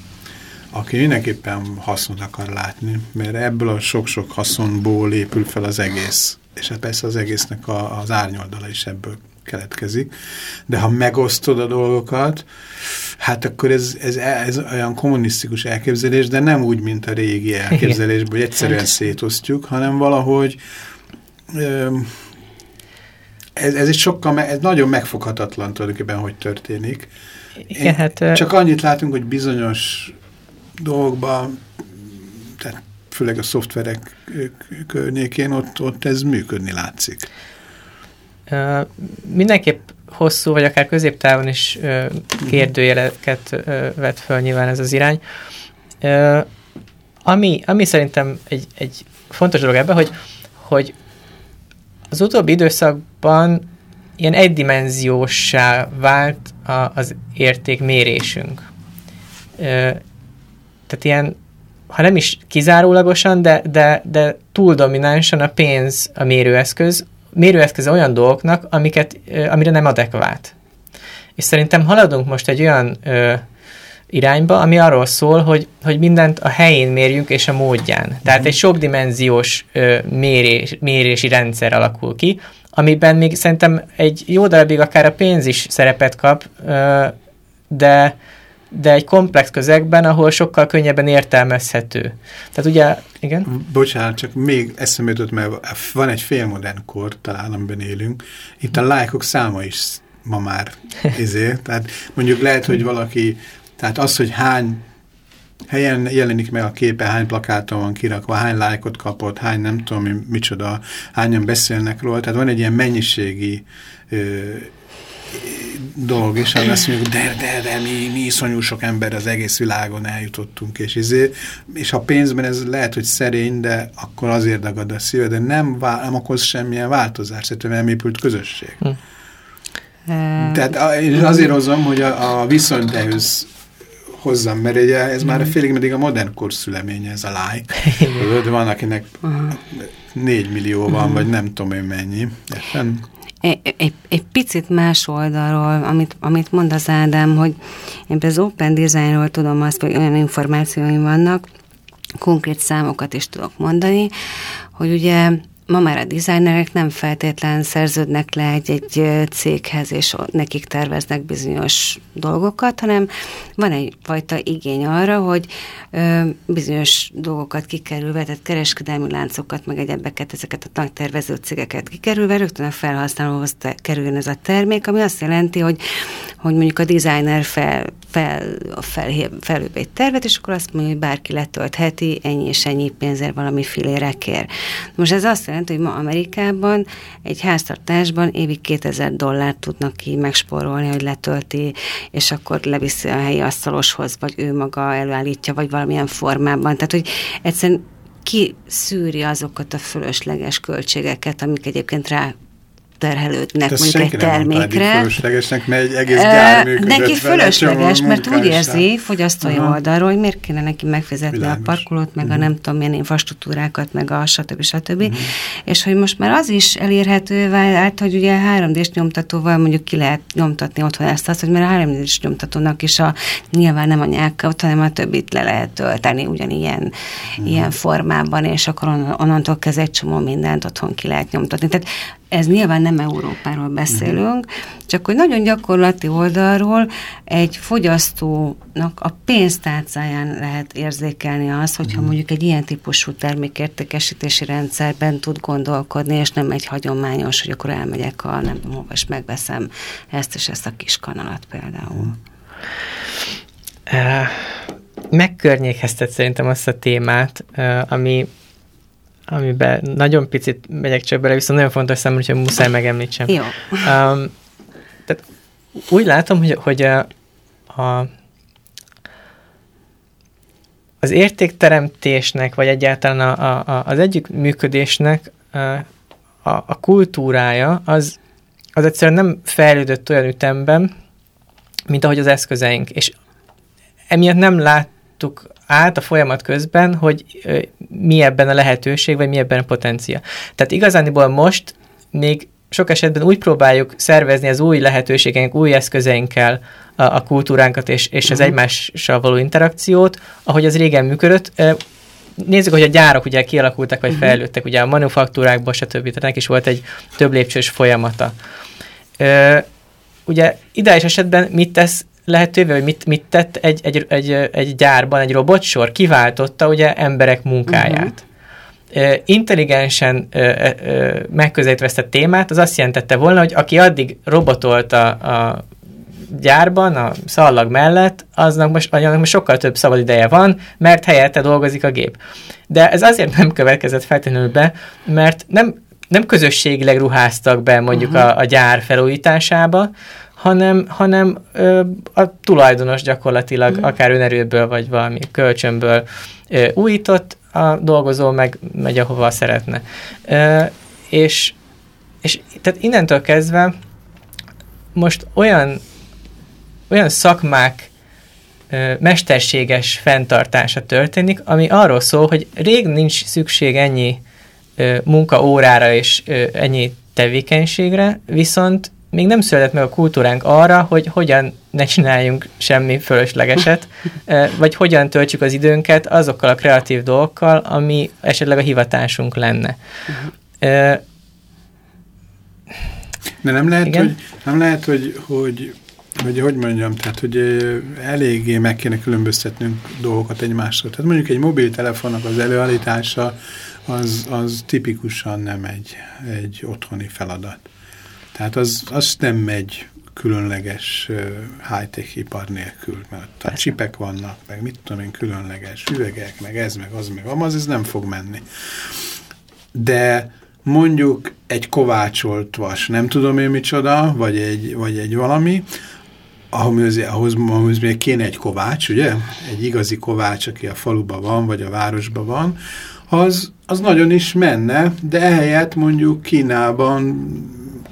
aki mindenképpen hasznot akar látni, mert ebből a sok-sok haszonból épül fel az egész, és hát persze az egésznek a, az árnyoldala is ebből keletkezik. De ha megosztod a dolgokat, hát akkor ez, ez, ez olyan kommunisztikus elképzelés, de nem úgy, mint a régi elképzelésből, hogy egyszerűen szétosztjuk, hanem valahogy ez, ez is sokkal, ez nagyon megfoghatatlan tulajdonképpen, hogy történik. Igen, hát, csak annyit látunk, hogy bizonyos dolgokban, tehát főleg a szoftverek környékén ott, ott ez működni látszik. Mindenképp hosszú, vagy akár középtávon is uh, kérdőjeleket vet föl nyilván ez az irány. Ami, ami szerintem egy, egy fontos dolog ebben, hogy, hogy az utóbbi időszakban ilyen egydimenziósá vált a, az értékmérésünk. Ö, tehát ilyen, ha nem is kizárólagosan, de, de, de túl dominánsan a pénz a mérőeszköz, mérőeszköz olyan dolgoknak, amiket, amire nem adekvát. És szerintem haladunk most egy olyan ö, irányba, ami arról szól, hogy, hogy mindent a helyén mérjünk és a módján. Tehát mm. egy sokdimenziós ö, mérés, mérési rendszer alakul ki, amiben még szerintem egy jó darabig akár a pénz is szerepet kap, ö, de, de egy komplex közegben, ahol sokkal könnyebben értelmezhető. Tehát ugye, igen? Bocsánat, csak még eszembe jutott, mert van egy félmodern kor, talán amiben élünk, itt a lájkok száma is ma már *laughs* izé, tehát mondjuk lehet, hogy valaki tehát az, hogy hány helyen jelenik meg a képe, hány plakáton van kirakva, hány lájkot kapott, hány nem tudom micsoda, hányan beszélnek róla, tehát van egy ilyen mennyiségi ö, dolog, és azt mondjuk, de, de, de mi, mi iszonyú sok ember az egész világon eljutottunk, és, izé, és ha pénzben ez lehet, hogy szerény, de akkor azért dagad a szíve, de nem, nem okoz semmilyen változást, szerintem nem épült közösség. Hm. Tehát én azért hozom, hogy a, a viszont ehhez hozzam, mert ugye ez már a félig meddig a modern kor szüleménye, ez a like. De van, akinek négy millió van, vagy nem tudom én mennyi. Értem? Egy, egy, egy picit más oldalról, amit, amit mond az Ádám, hogy én az Open Designról tudom azt, hogy olyan információim vannak, konkrét számokat is tudok mondani, hogy ugye ma már a dizájnerek nem feltétlen szerződnek le egy-egy céghez, és nekik terveznek bizonyos dolgokat, hanem van egyfajta igény arra, hogy ö, bizonyos dolgokat kikerülve, tehát kereskedelmi láncokat, meg egyebeket, ezeket a nagy tervező cégeket kikerülve, rögtön a felhasználóhoz kerüljön ez a termék, ami azt jelenti, hogy, hogy mondjuk a designer fel, fel, fel, felőbb egy tervet, és akkor azt mondja, hogy bárki letöltheti ennyi és ennyi pénzért valami filérekért. Most ez azt jelenti, hogy ma Amerikában egy háztartásban évi 2000 dollárt tudnak ki megspórolni, hogy letölti, és akkor leviszi a helyi asztaloshoz, vagy ő maga előállítja, vagy valamilyen formában. Tehát, hogy egyszerűen ki szűri azokat a fölösleges költségeket, amik egyébként rá terhelődnek Ezt mondjuk egy termékre. Fölöslegesnek, mert egy egész gyár Neki fölösleges, mert úgy érzi fogyasztói uh-huh. oldalról, hogy miért kéne neki megfizetni Világos. a parkolót, meg uh-huh. a nem tudom milyen infrastruktúrákat, meg a stb. stb. Uh-huh. És hogy most már az is elérhető vált, hogy ugye 3D-s nyomtatóval mondjuk ki lehet nyomtatni otthon ezt azt, hogy mert a 3D-s nyomtatónak is a nyilván nem a nyelkat, hanem a többit le lehet tölteni ugyanilyen uh-huh. ilyen formában, és akkor on, onnantól kezdve egy csomó mindent otthon ki lehet nyomtatni. Tehát ez nyilván nem Európáról beszélünk, csak hogy nagyon gyakorlati oldalról egy fogyasztónak a pénztárcáján lehet érzékelni azt, hogyha mondjuk egy ilyen típusú termékértékesítési rendszerben tud gondolkodni, és nem egy hagyományos, hogy akkor elmegyek a nem tudom, és megveszem ezt és ezt a kis kanalat például. Megkörnyékeztet szerintem azt a témát, ami amiben nagyon picit megyek csak bele, viszont nagyon fontos számomra, hogy muszáj megemlítsem. Jó. Um, tehát úgy látom, hogy, hogy a, a, az értékteremtésnek, vagy egyáltalán a, a, az együttműködésnek a, a, kultúrája az, az egyszerűen nem fejlődött olyan ütemben, mint ahogy az eszközeink. És emiatt nem láttuk át a folyamat közben, hogy mi ebben a lehetőség, vagy mi ebben a potencia. Tehát igazániból most még sok esetben úgy próbáljuk szervezni az új lehetőségeink, új eszközeinkkel a, a kultúránkat és, és az uh-huh. egymással való interakciót, ahogy az régen működött. Nézzük, hogy a gyárak ugye kialakultak, vagy uh-huh. fejlődtek, ugye a manufaktúrákban, stb. Tehát ennek is volt egy több lépcsős folyamata. ugye ideális esetben mit tesz lehetővé, hogy mit, mit tett egy, egy, egy, egy gyárban egy robotsor? Kiváltotta ugye emberek munkáját. Uh-huh. Intelligensen megközelítve ezt a témát, az azt jelentette volna, hogy aki addig robotolta a gyárban, a szallag mellett, aznak most, annak most sokkal több szabad ideje van, mert helyette dolgozik a gép. De ez azért nem következett feltétlenül be, mert nem, nem közösségileg ruháztak be mondjuk uh-huh. a, a gyár felújításába, hanem, hanem ö, a tulajdonos gyakorlatilag mm. akár önerőből, vagy valami kölcsönből ö, újított, a dolgozó meg megy, ahova szeretne. Ö, és, és tehát innentől kezdve most olyan, olyan szakmák ö, mesterséges fenntartása történik, ami arról szól, hogy rég nincs szükség ennyi ö, munkaórára és ö, ennyi tevékenységre, viszont még nem született meg a kultúránk arra, hogy hogyan ne csináljunk semmi fölöslegeset, vagy hogyan töltsük az időnket azokkal a kreatív dolgokkal, ami esetleg a hivatásunk lenne. Uh-huh. De nem lehet, Igen? hogy, nem lehet, hogy, hogy vagy hogy mondjam, tehát, hogy eléggé meg kéne különböztetnünk dolgokat egymástól. Tehát mondjuk egy mobiltelefonnak az előállítása az, az tipikusan nem egy, egy otthoni feladat. Tehát az, az nem megy különleges high-tech ipar nélkül, mert a csipek vannak, meg mit tudom én, különleges üvegek, meg ez, meg az, meg az, ez nem fog menni. De mondjuk egy kovácsolt vas, nem tudom én micsoda, vagy egy, vagy egy valami, ahhoz, ahhoz, ahhoz még kéne egy kovács, ugye? Egy igazi kovács, aki a faluban van, vagy a városban van, az, az nagyon is menne, de ehelyett mondjuk Kínában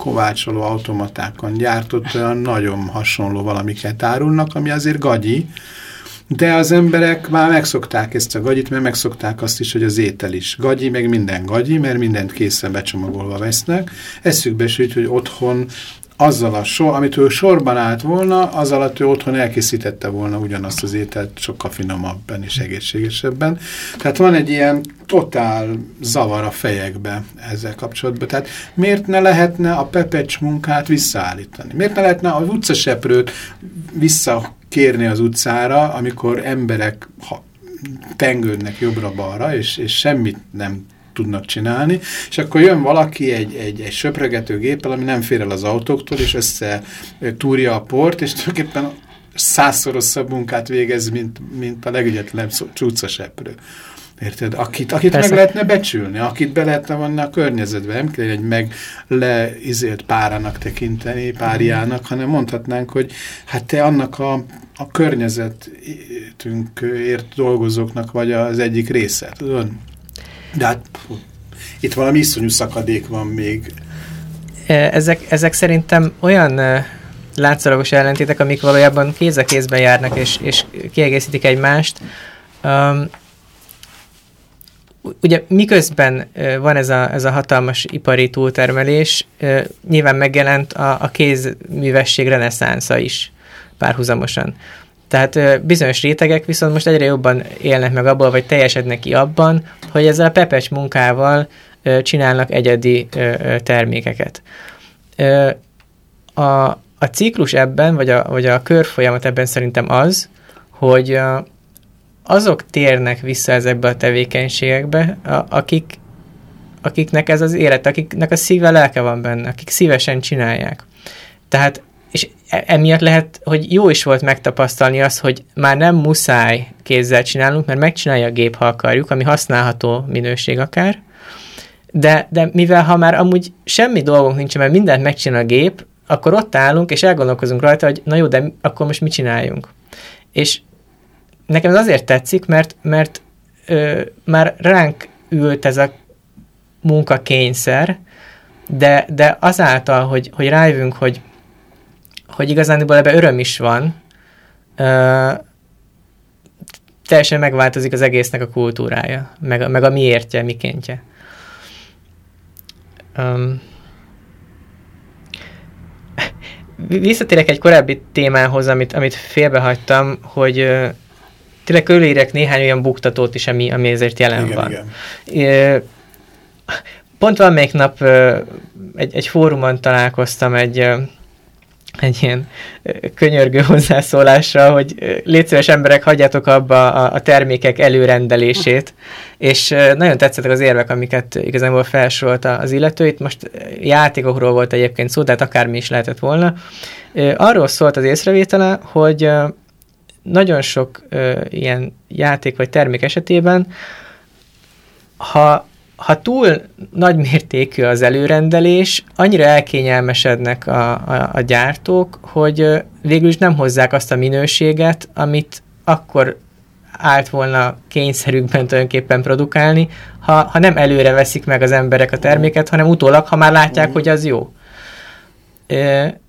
kovácsoló automatákon gyártott olyan nagyon hasonló valamiket árulnak, ami azért gagyi, de az emberek már megszokták ezt a gagyit, mert megszokták azt is, hogy az étel is gagyi, meg minden gagyi, mert mindent készen becsomagolva vesznek. Eszükbe sült, hogy otthon azzal a sor, amit ő sorban állt volna, az alatt ő otthon elkészítette volna ugyanazt az ételt sokkal finomabban és egészségesebben. Tehát van egy ilyen totál zavar a fejekbe ezzel kapcsolatban. Tehát miért ne lehetne a pepecs munkát visszaállítani? Miért ne lehetne az utcaseprőt visszakérni az utcára, amikor emberek ha, tengődnek jobbra-balra, és, és semmit nem tudnak csinálni, és akkor jön valaki egy, egy, egy söprögető géppel, ami nem fér el az autóktól, és össze túrja a port, és tulajdonképpen százszorosabb munkát végez, mint, mint a legügyetlenebb csúcaseprő. Érted? Akit, akit meg lehetne becsülni, akit be lehetne vanni a környezetbe, nem kell egy meg leizélt párának tekinteni, páriának, hanem mondhatnánk, hogy hát te annak a, a környezetünkért dolgozóknak vagy az egyik része. Tudod? De hát itt valami iszonyú szakadék van még. E, ezek, ezek szerintem olyan e, látszalagos ellentétek, amik valójában kéz a kézben járnak, és, és kiegészítik egymást. Um, ugye miközben e, van ez a, ez a hatalmas ipari túltermelés, nyilván megjelent a, a kézművesség reneszánsza is párhuzamosan. Tehát bizonyos rétegek viszont most egyre jobban élnek meg abból, vagy teljesednek ki abban, hogy ezzel a pepecs munkával csinálnak egyedi termékeket. A, a ciklus ebben, vagy a, vagy a körfolyamat ebben szerintem az, hogy azok térnek vissza ezekbe a tevékenységekbe, akik, akiknek ez az élet, akiknek a szíve, lelke van benne, akik szívesen csinálják. Tehát emiatt lehet, hogy jó is volt megtapasztalni azt, hogy már nem muszáj kézzel csinálnunk, mert megcsinálja a gép, ha akarjuk, ami használható minőség akár, de, de mivel ha már amúgy semmi dolgunk nincs, mert mindent megcsinál a gép, akkor ott állunk, és elgondolkozunk rajta, hogy na jó, de akkor most mit csináljunk? És nekem ez azért tetszik, mert, mert ö, már ránk ült ez a munkakényszer, de, de azáltal, hogy, hogy rájövünk, hogy hogy igazán ebben öröm is van, ö, teljesen megváltozik az egésznek a kultúrája, meg, meg a miértje, mikéntje. Um, visszatérek egy korábbi témához, amit, amit félbehagytam, hogy uh, tényleg körülírek néhány olyan buktatót is, ami, ami ezért jelen igen, van. Igen. Uh, pont valamelyik nap uh, egy, egy fórumon találkoztam egy egy ilyen könyörgő *laughs* hozzászólásra, hogy légy szíves emberek, hagyjátok abba a, a termékek előrendelését, és nagyon tetszettek az érvek, amiket igazából felsorolt az illető. Itt most játékokról volt egyébként szó, de hát akármi is lehetett volna. Arról szólt az észrevétele, hogy nagyon sok ilyen játék vagy termék esetében, ha ha túl nagymértékű az előrendelés, annyira elkényelmesednek a, a, a gyártók, hogy végül is nem hozzák azt a minőséget, amit akkor állt volna kényszerükben tulajdonképpen produkálni, ha, ha nem előre veszik meg az emberek a terméket, hanem utólag, ha már látják, mm. hogy az jó. E,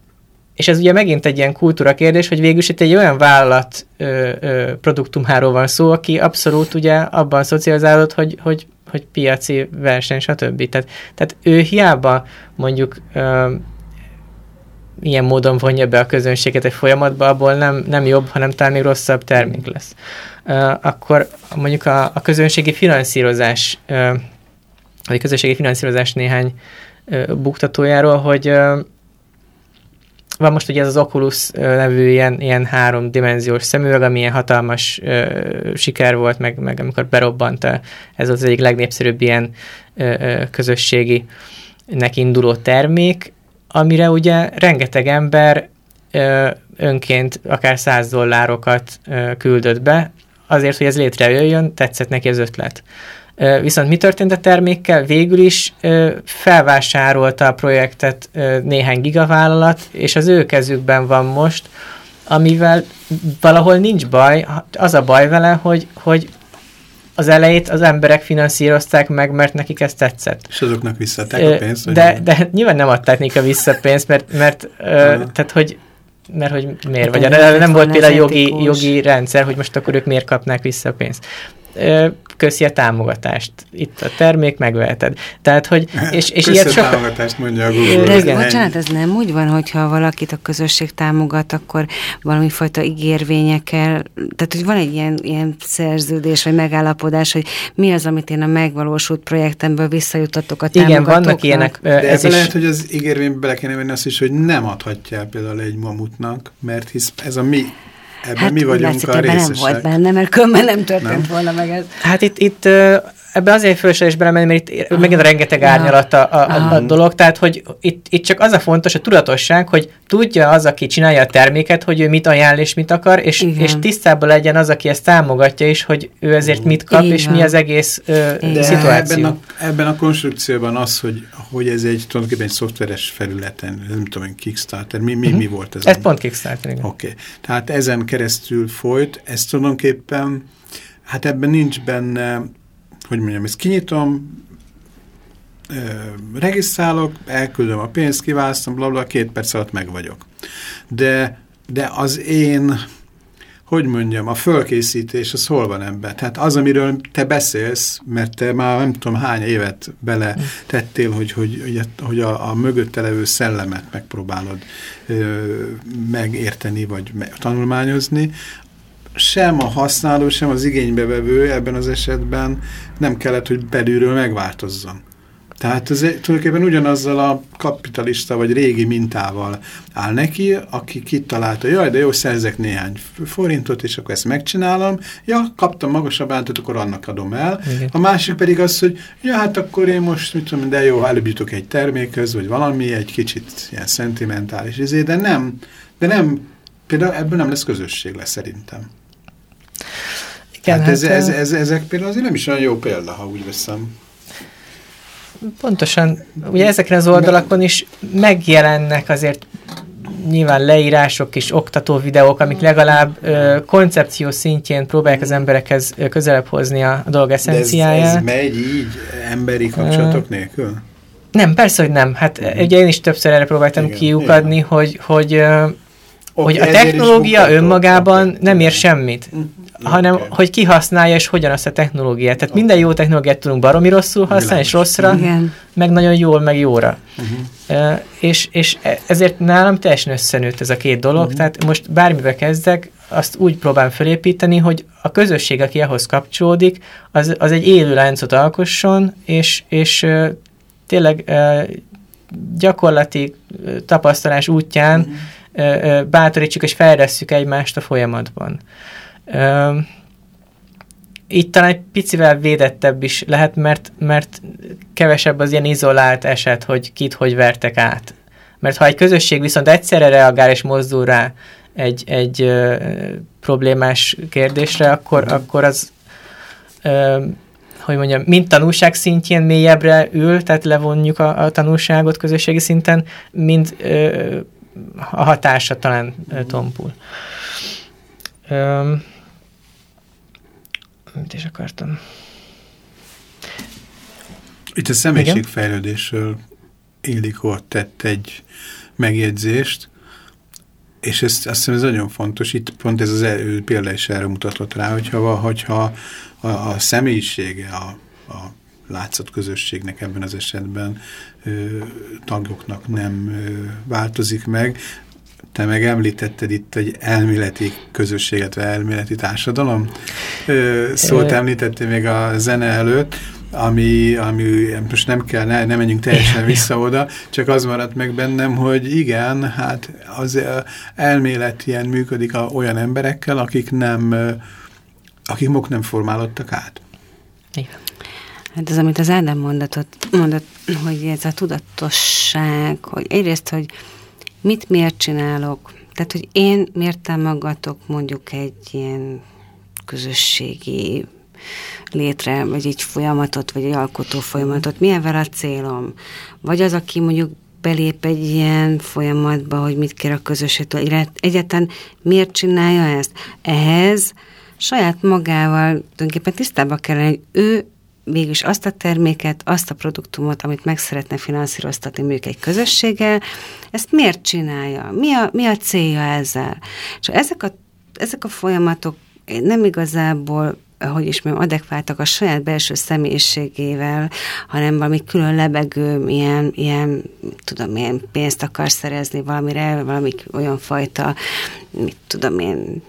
és ez ugye megint egy ilyen kultúra kérdés, hogy végül is itt egy olyan vállalat ö, ö, produktumáról van szó, aki abszolút ugye abban szocializálódott, hogy, hogy hogy piaci verseny, stb. Tehát, tehát ő hiába mondjuk ö, ilyen módon vonja be a közönséget egy folyamatba, abból nem, nem jobb, hanem talán még rosszabb termék lesz. Ö, akkor mondjuk a, a közönségi finanszírozás, ö, vagy közönségi finanszírozás néhány ö, buktatójáról, hogy ö, van most ugye ez az Oculus nevű ilyen, ilyen háromdimenziós szemüveg, ami ilyen hatalmas ö, siker volt, meg, meg amikor berobbant, ez az egyik legnépszerűbb ilyen ö, ö, közösségi nek induló termék, amire ugye rengeteg ember ö, önként akár 100 dollárokat ö, küldött be, azért, hogy ez létrejöjjön, tetszett neki az ötlet. Viszont mi történt a termékkel? Végül is felvásárolta a projektet néhány gigavállalat, és az ő kezükben van most, amivel valahol nincs baj, az a baj vele, hogy, hogy az elejét az emberek finanszírozták meg, mert nekik ez tetszett. És azoknak visszaadták a pénzt? De, de nyilván nem adták nekik a vissza pénzt, mert, mert tehát, hogy mert hogy miért, hát vagy nem volt például jogi, jogi rendszer, hogy most akkor ők miért kapnák vissza a pénzt. Köszi a támogatást. Itt a termék, megveheted. Tehát, hogy... És, és ilyet sokan... támogatást mondja a Google. De ez, bocsánat, ez nem úgy van, hogyha valakit a közösség támogat, akkor valami fajta ígérvényekkel, tehát hogy van egy ilyen, ilyen szerződés, vagy megállapodás, hogy mi az, amit én a megvalósult projektemből visszajutatok a Igen, vannak ilyenek. De ez is... lehet, hogy az ígérvénybe bele kéne venni azt is, hogy nem adhatja például egy mamutnak, mert hisz ez a mi Ebben hát, mi vagyunk látszik, a részesek. nem volt benne, mert különben nem történt nem? volna meg ez. Hát itt, itt ebbe azért fölösleges is belemenni, mert itt Aha. megint rengeteg árnyalat a, a, a, a dolog, tehát hogy itt, itt csak az a fontos, a tudatosság, hogy tudja az, aki csinálja a terméket, hogy ő mit ajánl és mit akar, és, és tisztában legyen az, aki ezt támogatja is, hogy ő ezért mit kap, Igen. és mi az egész ö, De szituáció. Ebben a, ebben a konstrukcióban az, hogy, hogy ez egy tulajdonképpen egy szoftveres felületen, nem tudom, egy Kickstarter, mi, mi, uh-huh. mi volt ez? Ez pont Kickstarter. Oké, okay. tehát ezen keresztül folyt, ez tulajdonképpen, hát ebben nincs benne hogy mondjam, ezt kinyitom, regisztrálok, elküldöm a pénzt, kiválasztom, blabla, két perc alatt meg vagyok. De, de az én, hogy mondjam, a fölkészítés, az hol van ebben? Tehát az, amiről te beszélsz, mert te már nem tudom hány évet bele tettél, hogy, hogy, hogy, a, a mögötte levő szellemet megpróbálod ö, megérteni, vagy tanulmányozni, sem a használó, sem az igénybevevő ebben az esetben nem kellett, hogy belülről megváltozzon. Tehát ez tulajdonképpen ugyanazzal a kapitalista vagy régi mintával áll neki, aki kitalálta, jaj, de jó, szerzek néhány forintot, és akkor ezt megcsinálom. Ja, kaptam magasabb ántot, akkor annak adom el. Igen. A másik pedig az, hogy ja, hát akkor én most, mit tudom, de jó, előbb jutok egy termékhez, vagy valami, egy kicsit ilyen szentimentális izé, de nem, de nem, például ebből nem lesz közösség lesz szerintem. Igen, hát, hát ez, ez, ez, ezek például azért nem is olyan jó példa, ha úgy veszem. Pontosan, ugye ezekre az oldalakon is megjelennek azért nyilván leírások és oktató videók, amik legalább ö, koncepció szintjén próbálják az emberekhez közelebb hozni a, a dolog eszenciáját. Ez, ez megy így emberi kapcsolatok ö, nélkül? Nem, persze, hogy nem. Hát uh-huh. ugye én is többször erre próbáltam igen, kiukadni, igen. hogy, hogy, okay, hogy a technológia önmagában nem ér semmit. Uh-huh hanem okay. hogy ki használja és hogyan azt a technológiát. Tehát okay. minden jó technológiát tudunk baromi rosszul használni, és rosszra, Igen. meg nagyon jól, meg jóra. Uh-huh. Uh, és, és e, ezért nálam teljesen összenőtt ez a két dolog, uh-huh. tehát most bármibe kezdek, azt úgy próbálom felépíteni, hogy a közösség, aki ahhoz kapcsolódik, az, az egy élő láncot alkosson, és, és uh, tényleg uh, gyakorlati tapasztalás útján uh-huh. Bátorítsuk és fejlesszük egymást a folyamatban. Így talán egy picivel védettebb is lehet, mert, mert kevesebb az ilyen izolált eset, hogy kit hogy vertek át. Mert ha egy közösség viszont egyszerre reagál és mozdul rá egy, egy ö, problémás kérdésre, akkor, akkor az ö, hogy mondjam, mind tanulság szintjén mélyebbre ül, tehát levonjuk a, a tanulságot közösségi szinten, mind ö, a hatása talán tompul. Mit is akartam? Itt a személyiségfejlődésről Ildikó tett egy megjegyzést, és ezt, azt hiszem ez nagyon fontos, itt pont ez az elő példa is erre mutatott rá, hogyha, hogyha a, a személyisége a, a látszat közösségnek ebben az esetben ö, tagoknak nem változik meg, te meg említetted itt egy elméleti közösséget, vagy elméleti társadalom. Szót említettél még a zene előtt, ami, ami most nem kell, ne, ne menjünk teljesen *laughs* vissza oda, csak az maradt meg bennem, hogy igen, hát az elmélet ilyen működik a, olyan emberekkel, akik nem, akik mok nem formálódtak át. Igen. Hát az, amit az Ádám mondatot, mondott, hogy ez a tudatosság, hogy egyrészt, hogy mit miért csinálok. Tehát, hogy én miért támogatok mondjuk egy ilyen közösségi létre, vagy egy folyamatot, vagy egy alkotó folyamatot, mi ezzel a célom? Vagy az, aki mondjuk belép egy ilyen folyamatba, hogy mit kér a közösségtől, egyáltalán miért csinálja ezt? Ehhez saját magával tulajdonképpen tisztában kellene, hogy ő mégis azt a terméket, azt a produktumot, amit meg szeretne finanszíroztatni mondjuk egy közösséggel, ezt miért csinálja? Mi a, mi a célja ezzel? És ezek a, ezek a folyamatok nem igazából hogy is mondjam, adekváltak a saját belső személyiségével, hanem valami külön lebegő, ilyen, ilyen tudom én, pénzt akar szerezni valamire, valami olyan fajta, mit tudom én,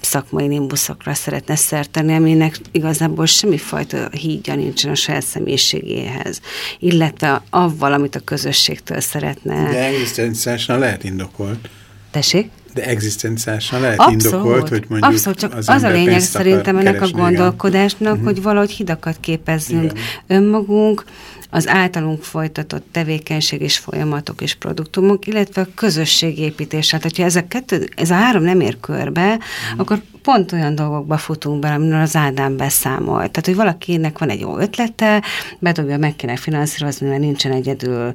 szakmai nimbuszokra szeretne szerteni, aminek igazából semmifajta hígya nincsen a saját személyiségéhez, illetve avval, amit a közösségtől szeretne. De egzisztenciálisan lehet indokolt. Tessék? De egzisztenciálisan lehet abszolút, indokolt, hogy mondjuk Abszolút, csak az, az a lényeg szerintem ennek a gondolkodásnak, igen. hogy valahogy hidakat képezzünk igen. önmagunk, az általunk folytatott tevékenység és folyamatok és produktumok, illetve a közösségépítés. Tehát, hogyha ez a, kettő, ez a három nem ér körbe, mm. akkor pont olyan dolgokba futunk bele, amiről az Ádám beszámol. Tehát, hogy valakinek van egy jó ötlete, bedobja, meg kéne finanszírozni, mert nincsen egyedül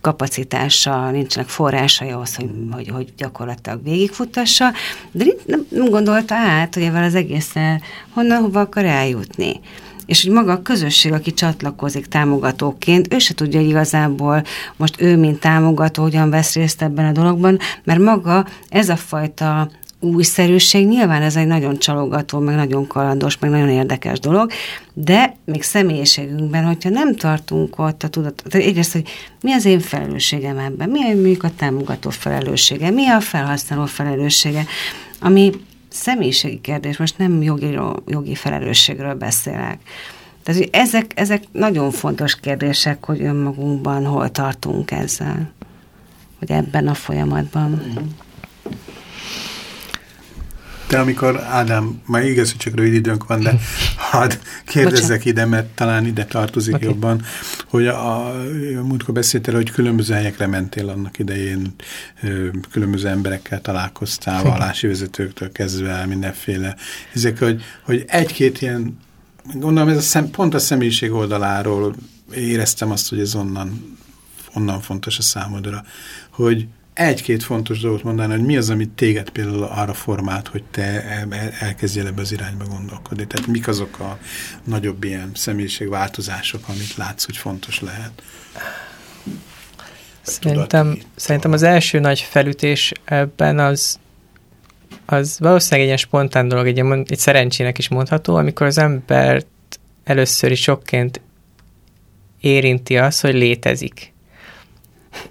kapacitása, nincsenek forrásai ahhoz, hogy, hogy, hogy gyakorlatilag végigfutassa, de nem, nem gondolta át, hogy ebben az egészen honnan, hova akar eljutni és hogy maga a közösség, aki csatlakozik támogatóként, ő se tudja hogy igazából most ő, mint támogató, hogyan vesz részt ebben a dologban, mert maga ez a fajta újszerűség, nyilván ez egy nagyon csalogató, meg nagyon kalandos, meg nagyon érdekes dolog, de még személyiségünkben, hogyha nem tartunk ott a tudat, tehát egyrészt, hogy mi az én felelősségem ebben, mi a, a támogató felelőssége, mi a felhasználó felelőssége, ami személyiségi kérdés, most nem jogi, jogi felelősségről beszélek. Tehát, hogy ezek, ezek nagyon fontos kérdések, hogy önmagunkban hol tartunk ezzel, hogy ebben a folyamatban. De amikor Ádám, már igaz, hogy csak rövid időnk van, de *laughs* hadd kérdezzek ide, mert talán ide tartozik okay. jobban, hogy a, a múltkor beszéltél, hogy különböző helyekre mentél annak idején, különböző emberekkel találkoztál, vallási vezetőktől kezdve mindenféle. Ezek, hogy, hogy egy-két ilyen, gondolom ez a szem, pont a személyiség oldaláról éreztem azt, hogy ez onnan, onnan fontos a számodra, hogy egy-két fontos dolgot mondani, hogy mi az, amit téged például arra formált, hogy te elkezdjél ebbe az irányba gondolkodni. Tehát mik azok a nagyobb ilyen személyiségváltozások, amit látsz, hogy fontos lehet? Szerintem, szerintem az első nagy felütés ebben az, az valószínűleg egy ilyen spontán dolog, egy, egy szerencsének is mondható, amikor az embert először is sokként érinti az, hogy létezik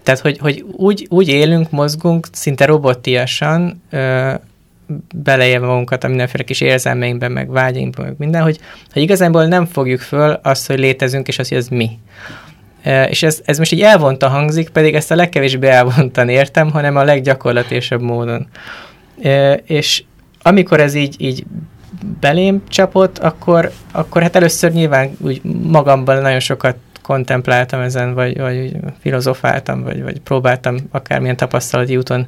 tehát, hogy, hogy úgy, úgy élünk, mozgunk, szinte robotiasan, ö, beleélve magunkat a mindenféle kis érzelmeinkben, meg vágyainkban, meg minden, hogy, hogy igazából nem fogjuk föl azt, hogy létezünk, és azt, hogy ez mi. E, és ez, ez most így elvonta hangzik, pedig ezt a legkevésbé elvontan értem, hanem a leggyakorlatilasabb módon. E, és amikor ez így, így belém csapott, akkor, akkor hát először nyilván úgy magamban nagyon sokat kontempláltam ezen, vagy, vagy filozofáltam, vagy, vagy próbáltam akármilyen tapasztalati úton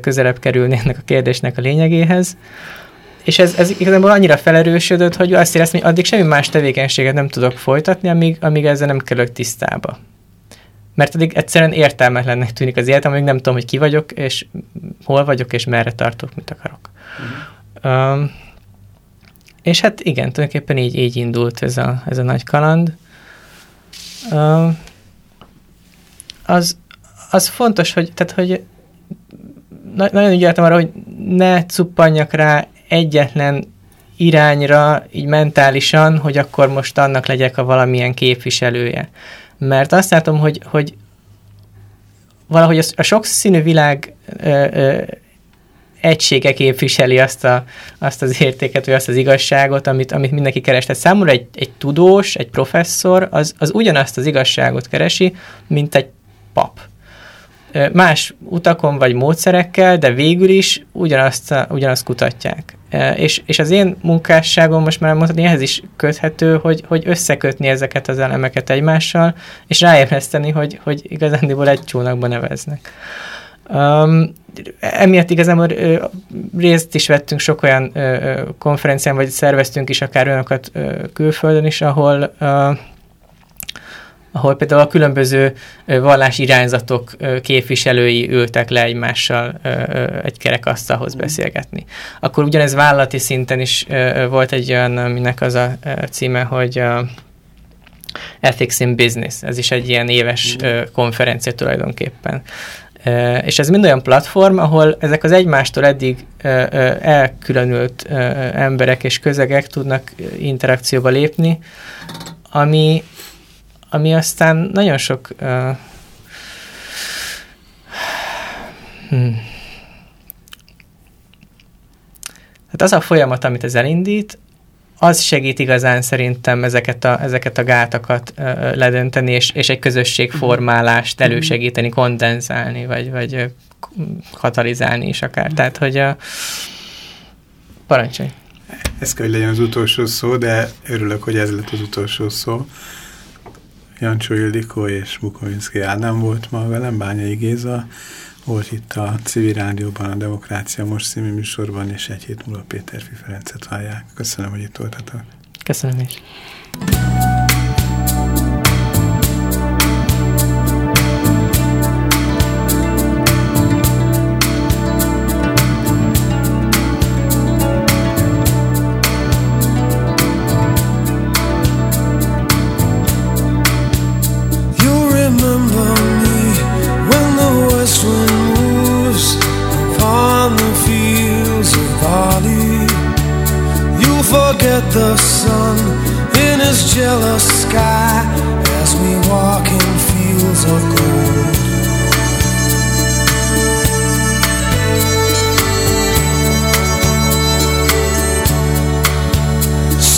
közelebb kerülni ennek a kérdésnek a lényegéhez. És ez, ez igazából annyira felerősödött, hogy azt éreztem, hogy addig semmi más tevékenységet nem tudok folytatni, amíg, amíg ezzel nem kerülök tisztába. Mert addig egyszerűen értelmetlennek tűnik az életem, amíg nem tudom, hogy ki vagyok, és hol vagyok, és merre tartok, mit akarok. Mm. Um, és hát igen, tulajdonképpen így, így indult ez a, ez a nagy kaland az, az fontos, hogy, tehát, hogy na, nagyon ügyeltem arra, hogy ne cuppanjak rá egyetlen irányra, így mentálisan, hogy akkor most annak legyek a valamilyen képviselője. Mert azt látom, hogy, hogy valahogy a, sokszínű világ ö, ö, egysége képviseli azt, a, azt az értéket, vagy azt az igazságot, amit, amit mindenki keres. Tehát számomra egy, egy tudós, egy professzor, az, az ugyanazt az igazságot keresi, mint egy pap. Más utakon vagy módszerekkel, de végül is ugyanazt, ugyanazt kutatják. És, és az én munkásságom most már mondhatni ehhez is köthető, hogy, hogy összekötni ezeket az elemeket egymással, és ráébreszteni, hogy, hogy igazándiból egy csónakba neveznek. Um, emiatt igazából részt is vettünk sok olyan konferencián, vagy szerveztünk is akár olyanokat külföldön is, ahol ahol például a különböző vallási irányzatok képviselői ültek le egymással egy kerekasztalhoz beszélgetni. Akkor ugyanez vállalati szinten is volt egy olyan, aminek az a címe, hogy Ethics in Business. Ez is egy ilyen éves konferencia tulajdonképpen És ez mind olyan platform, ahol ezek az egymástól eddig elkülönült emberek és közegek tudnak interakcióba lépni, ami, ami aztán nagyon sok hmm. Hát az a folyamat, amit ez elindít, az segít igazán szerintem ezeket a, ezeket a gátakat ö, ledönteni, és, és egy közösségformálást mhm. elősegíteni, kondenzálni, vagy, vagy katalizálni is akár. Tehát, hogy a... parancsolj. Ez kell, hogy legyen az utolsó szó, de örülök, hogy ez lett az utolsó szó. Jancsó Ildikó és Bukovinszki Ádám volt ma velem, Bányai Géza volt itt a Civil Rádióban, a Demokrácia Most című műsorban, és egy hét múlva Péter Ferencet hallják. Köszönöm, hogy itt voltatok. Köszönöm is.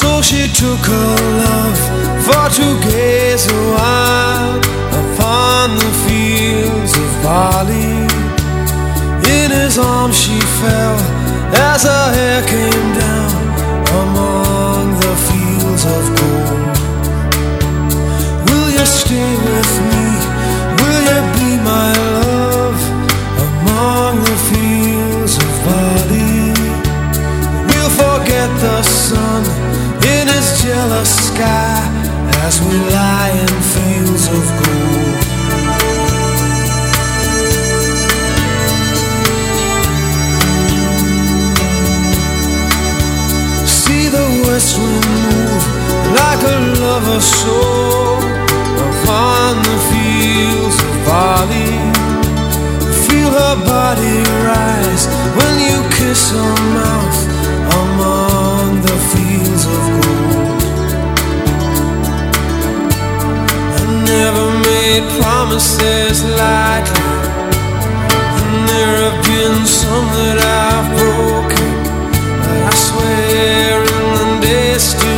So she took her love for to gaze a while upon the fields of barley. In his arms she fell as her hair came down among jealous sky as we lie in fields of gold. See the west wind move like a lover's soul upon the fields of barley. Feel her body rise when you kiss her mouth promises lightly, and there have been some that I've broken. But I swear, in the days.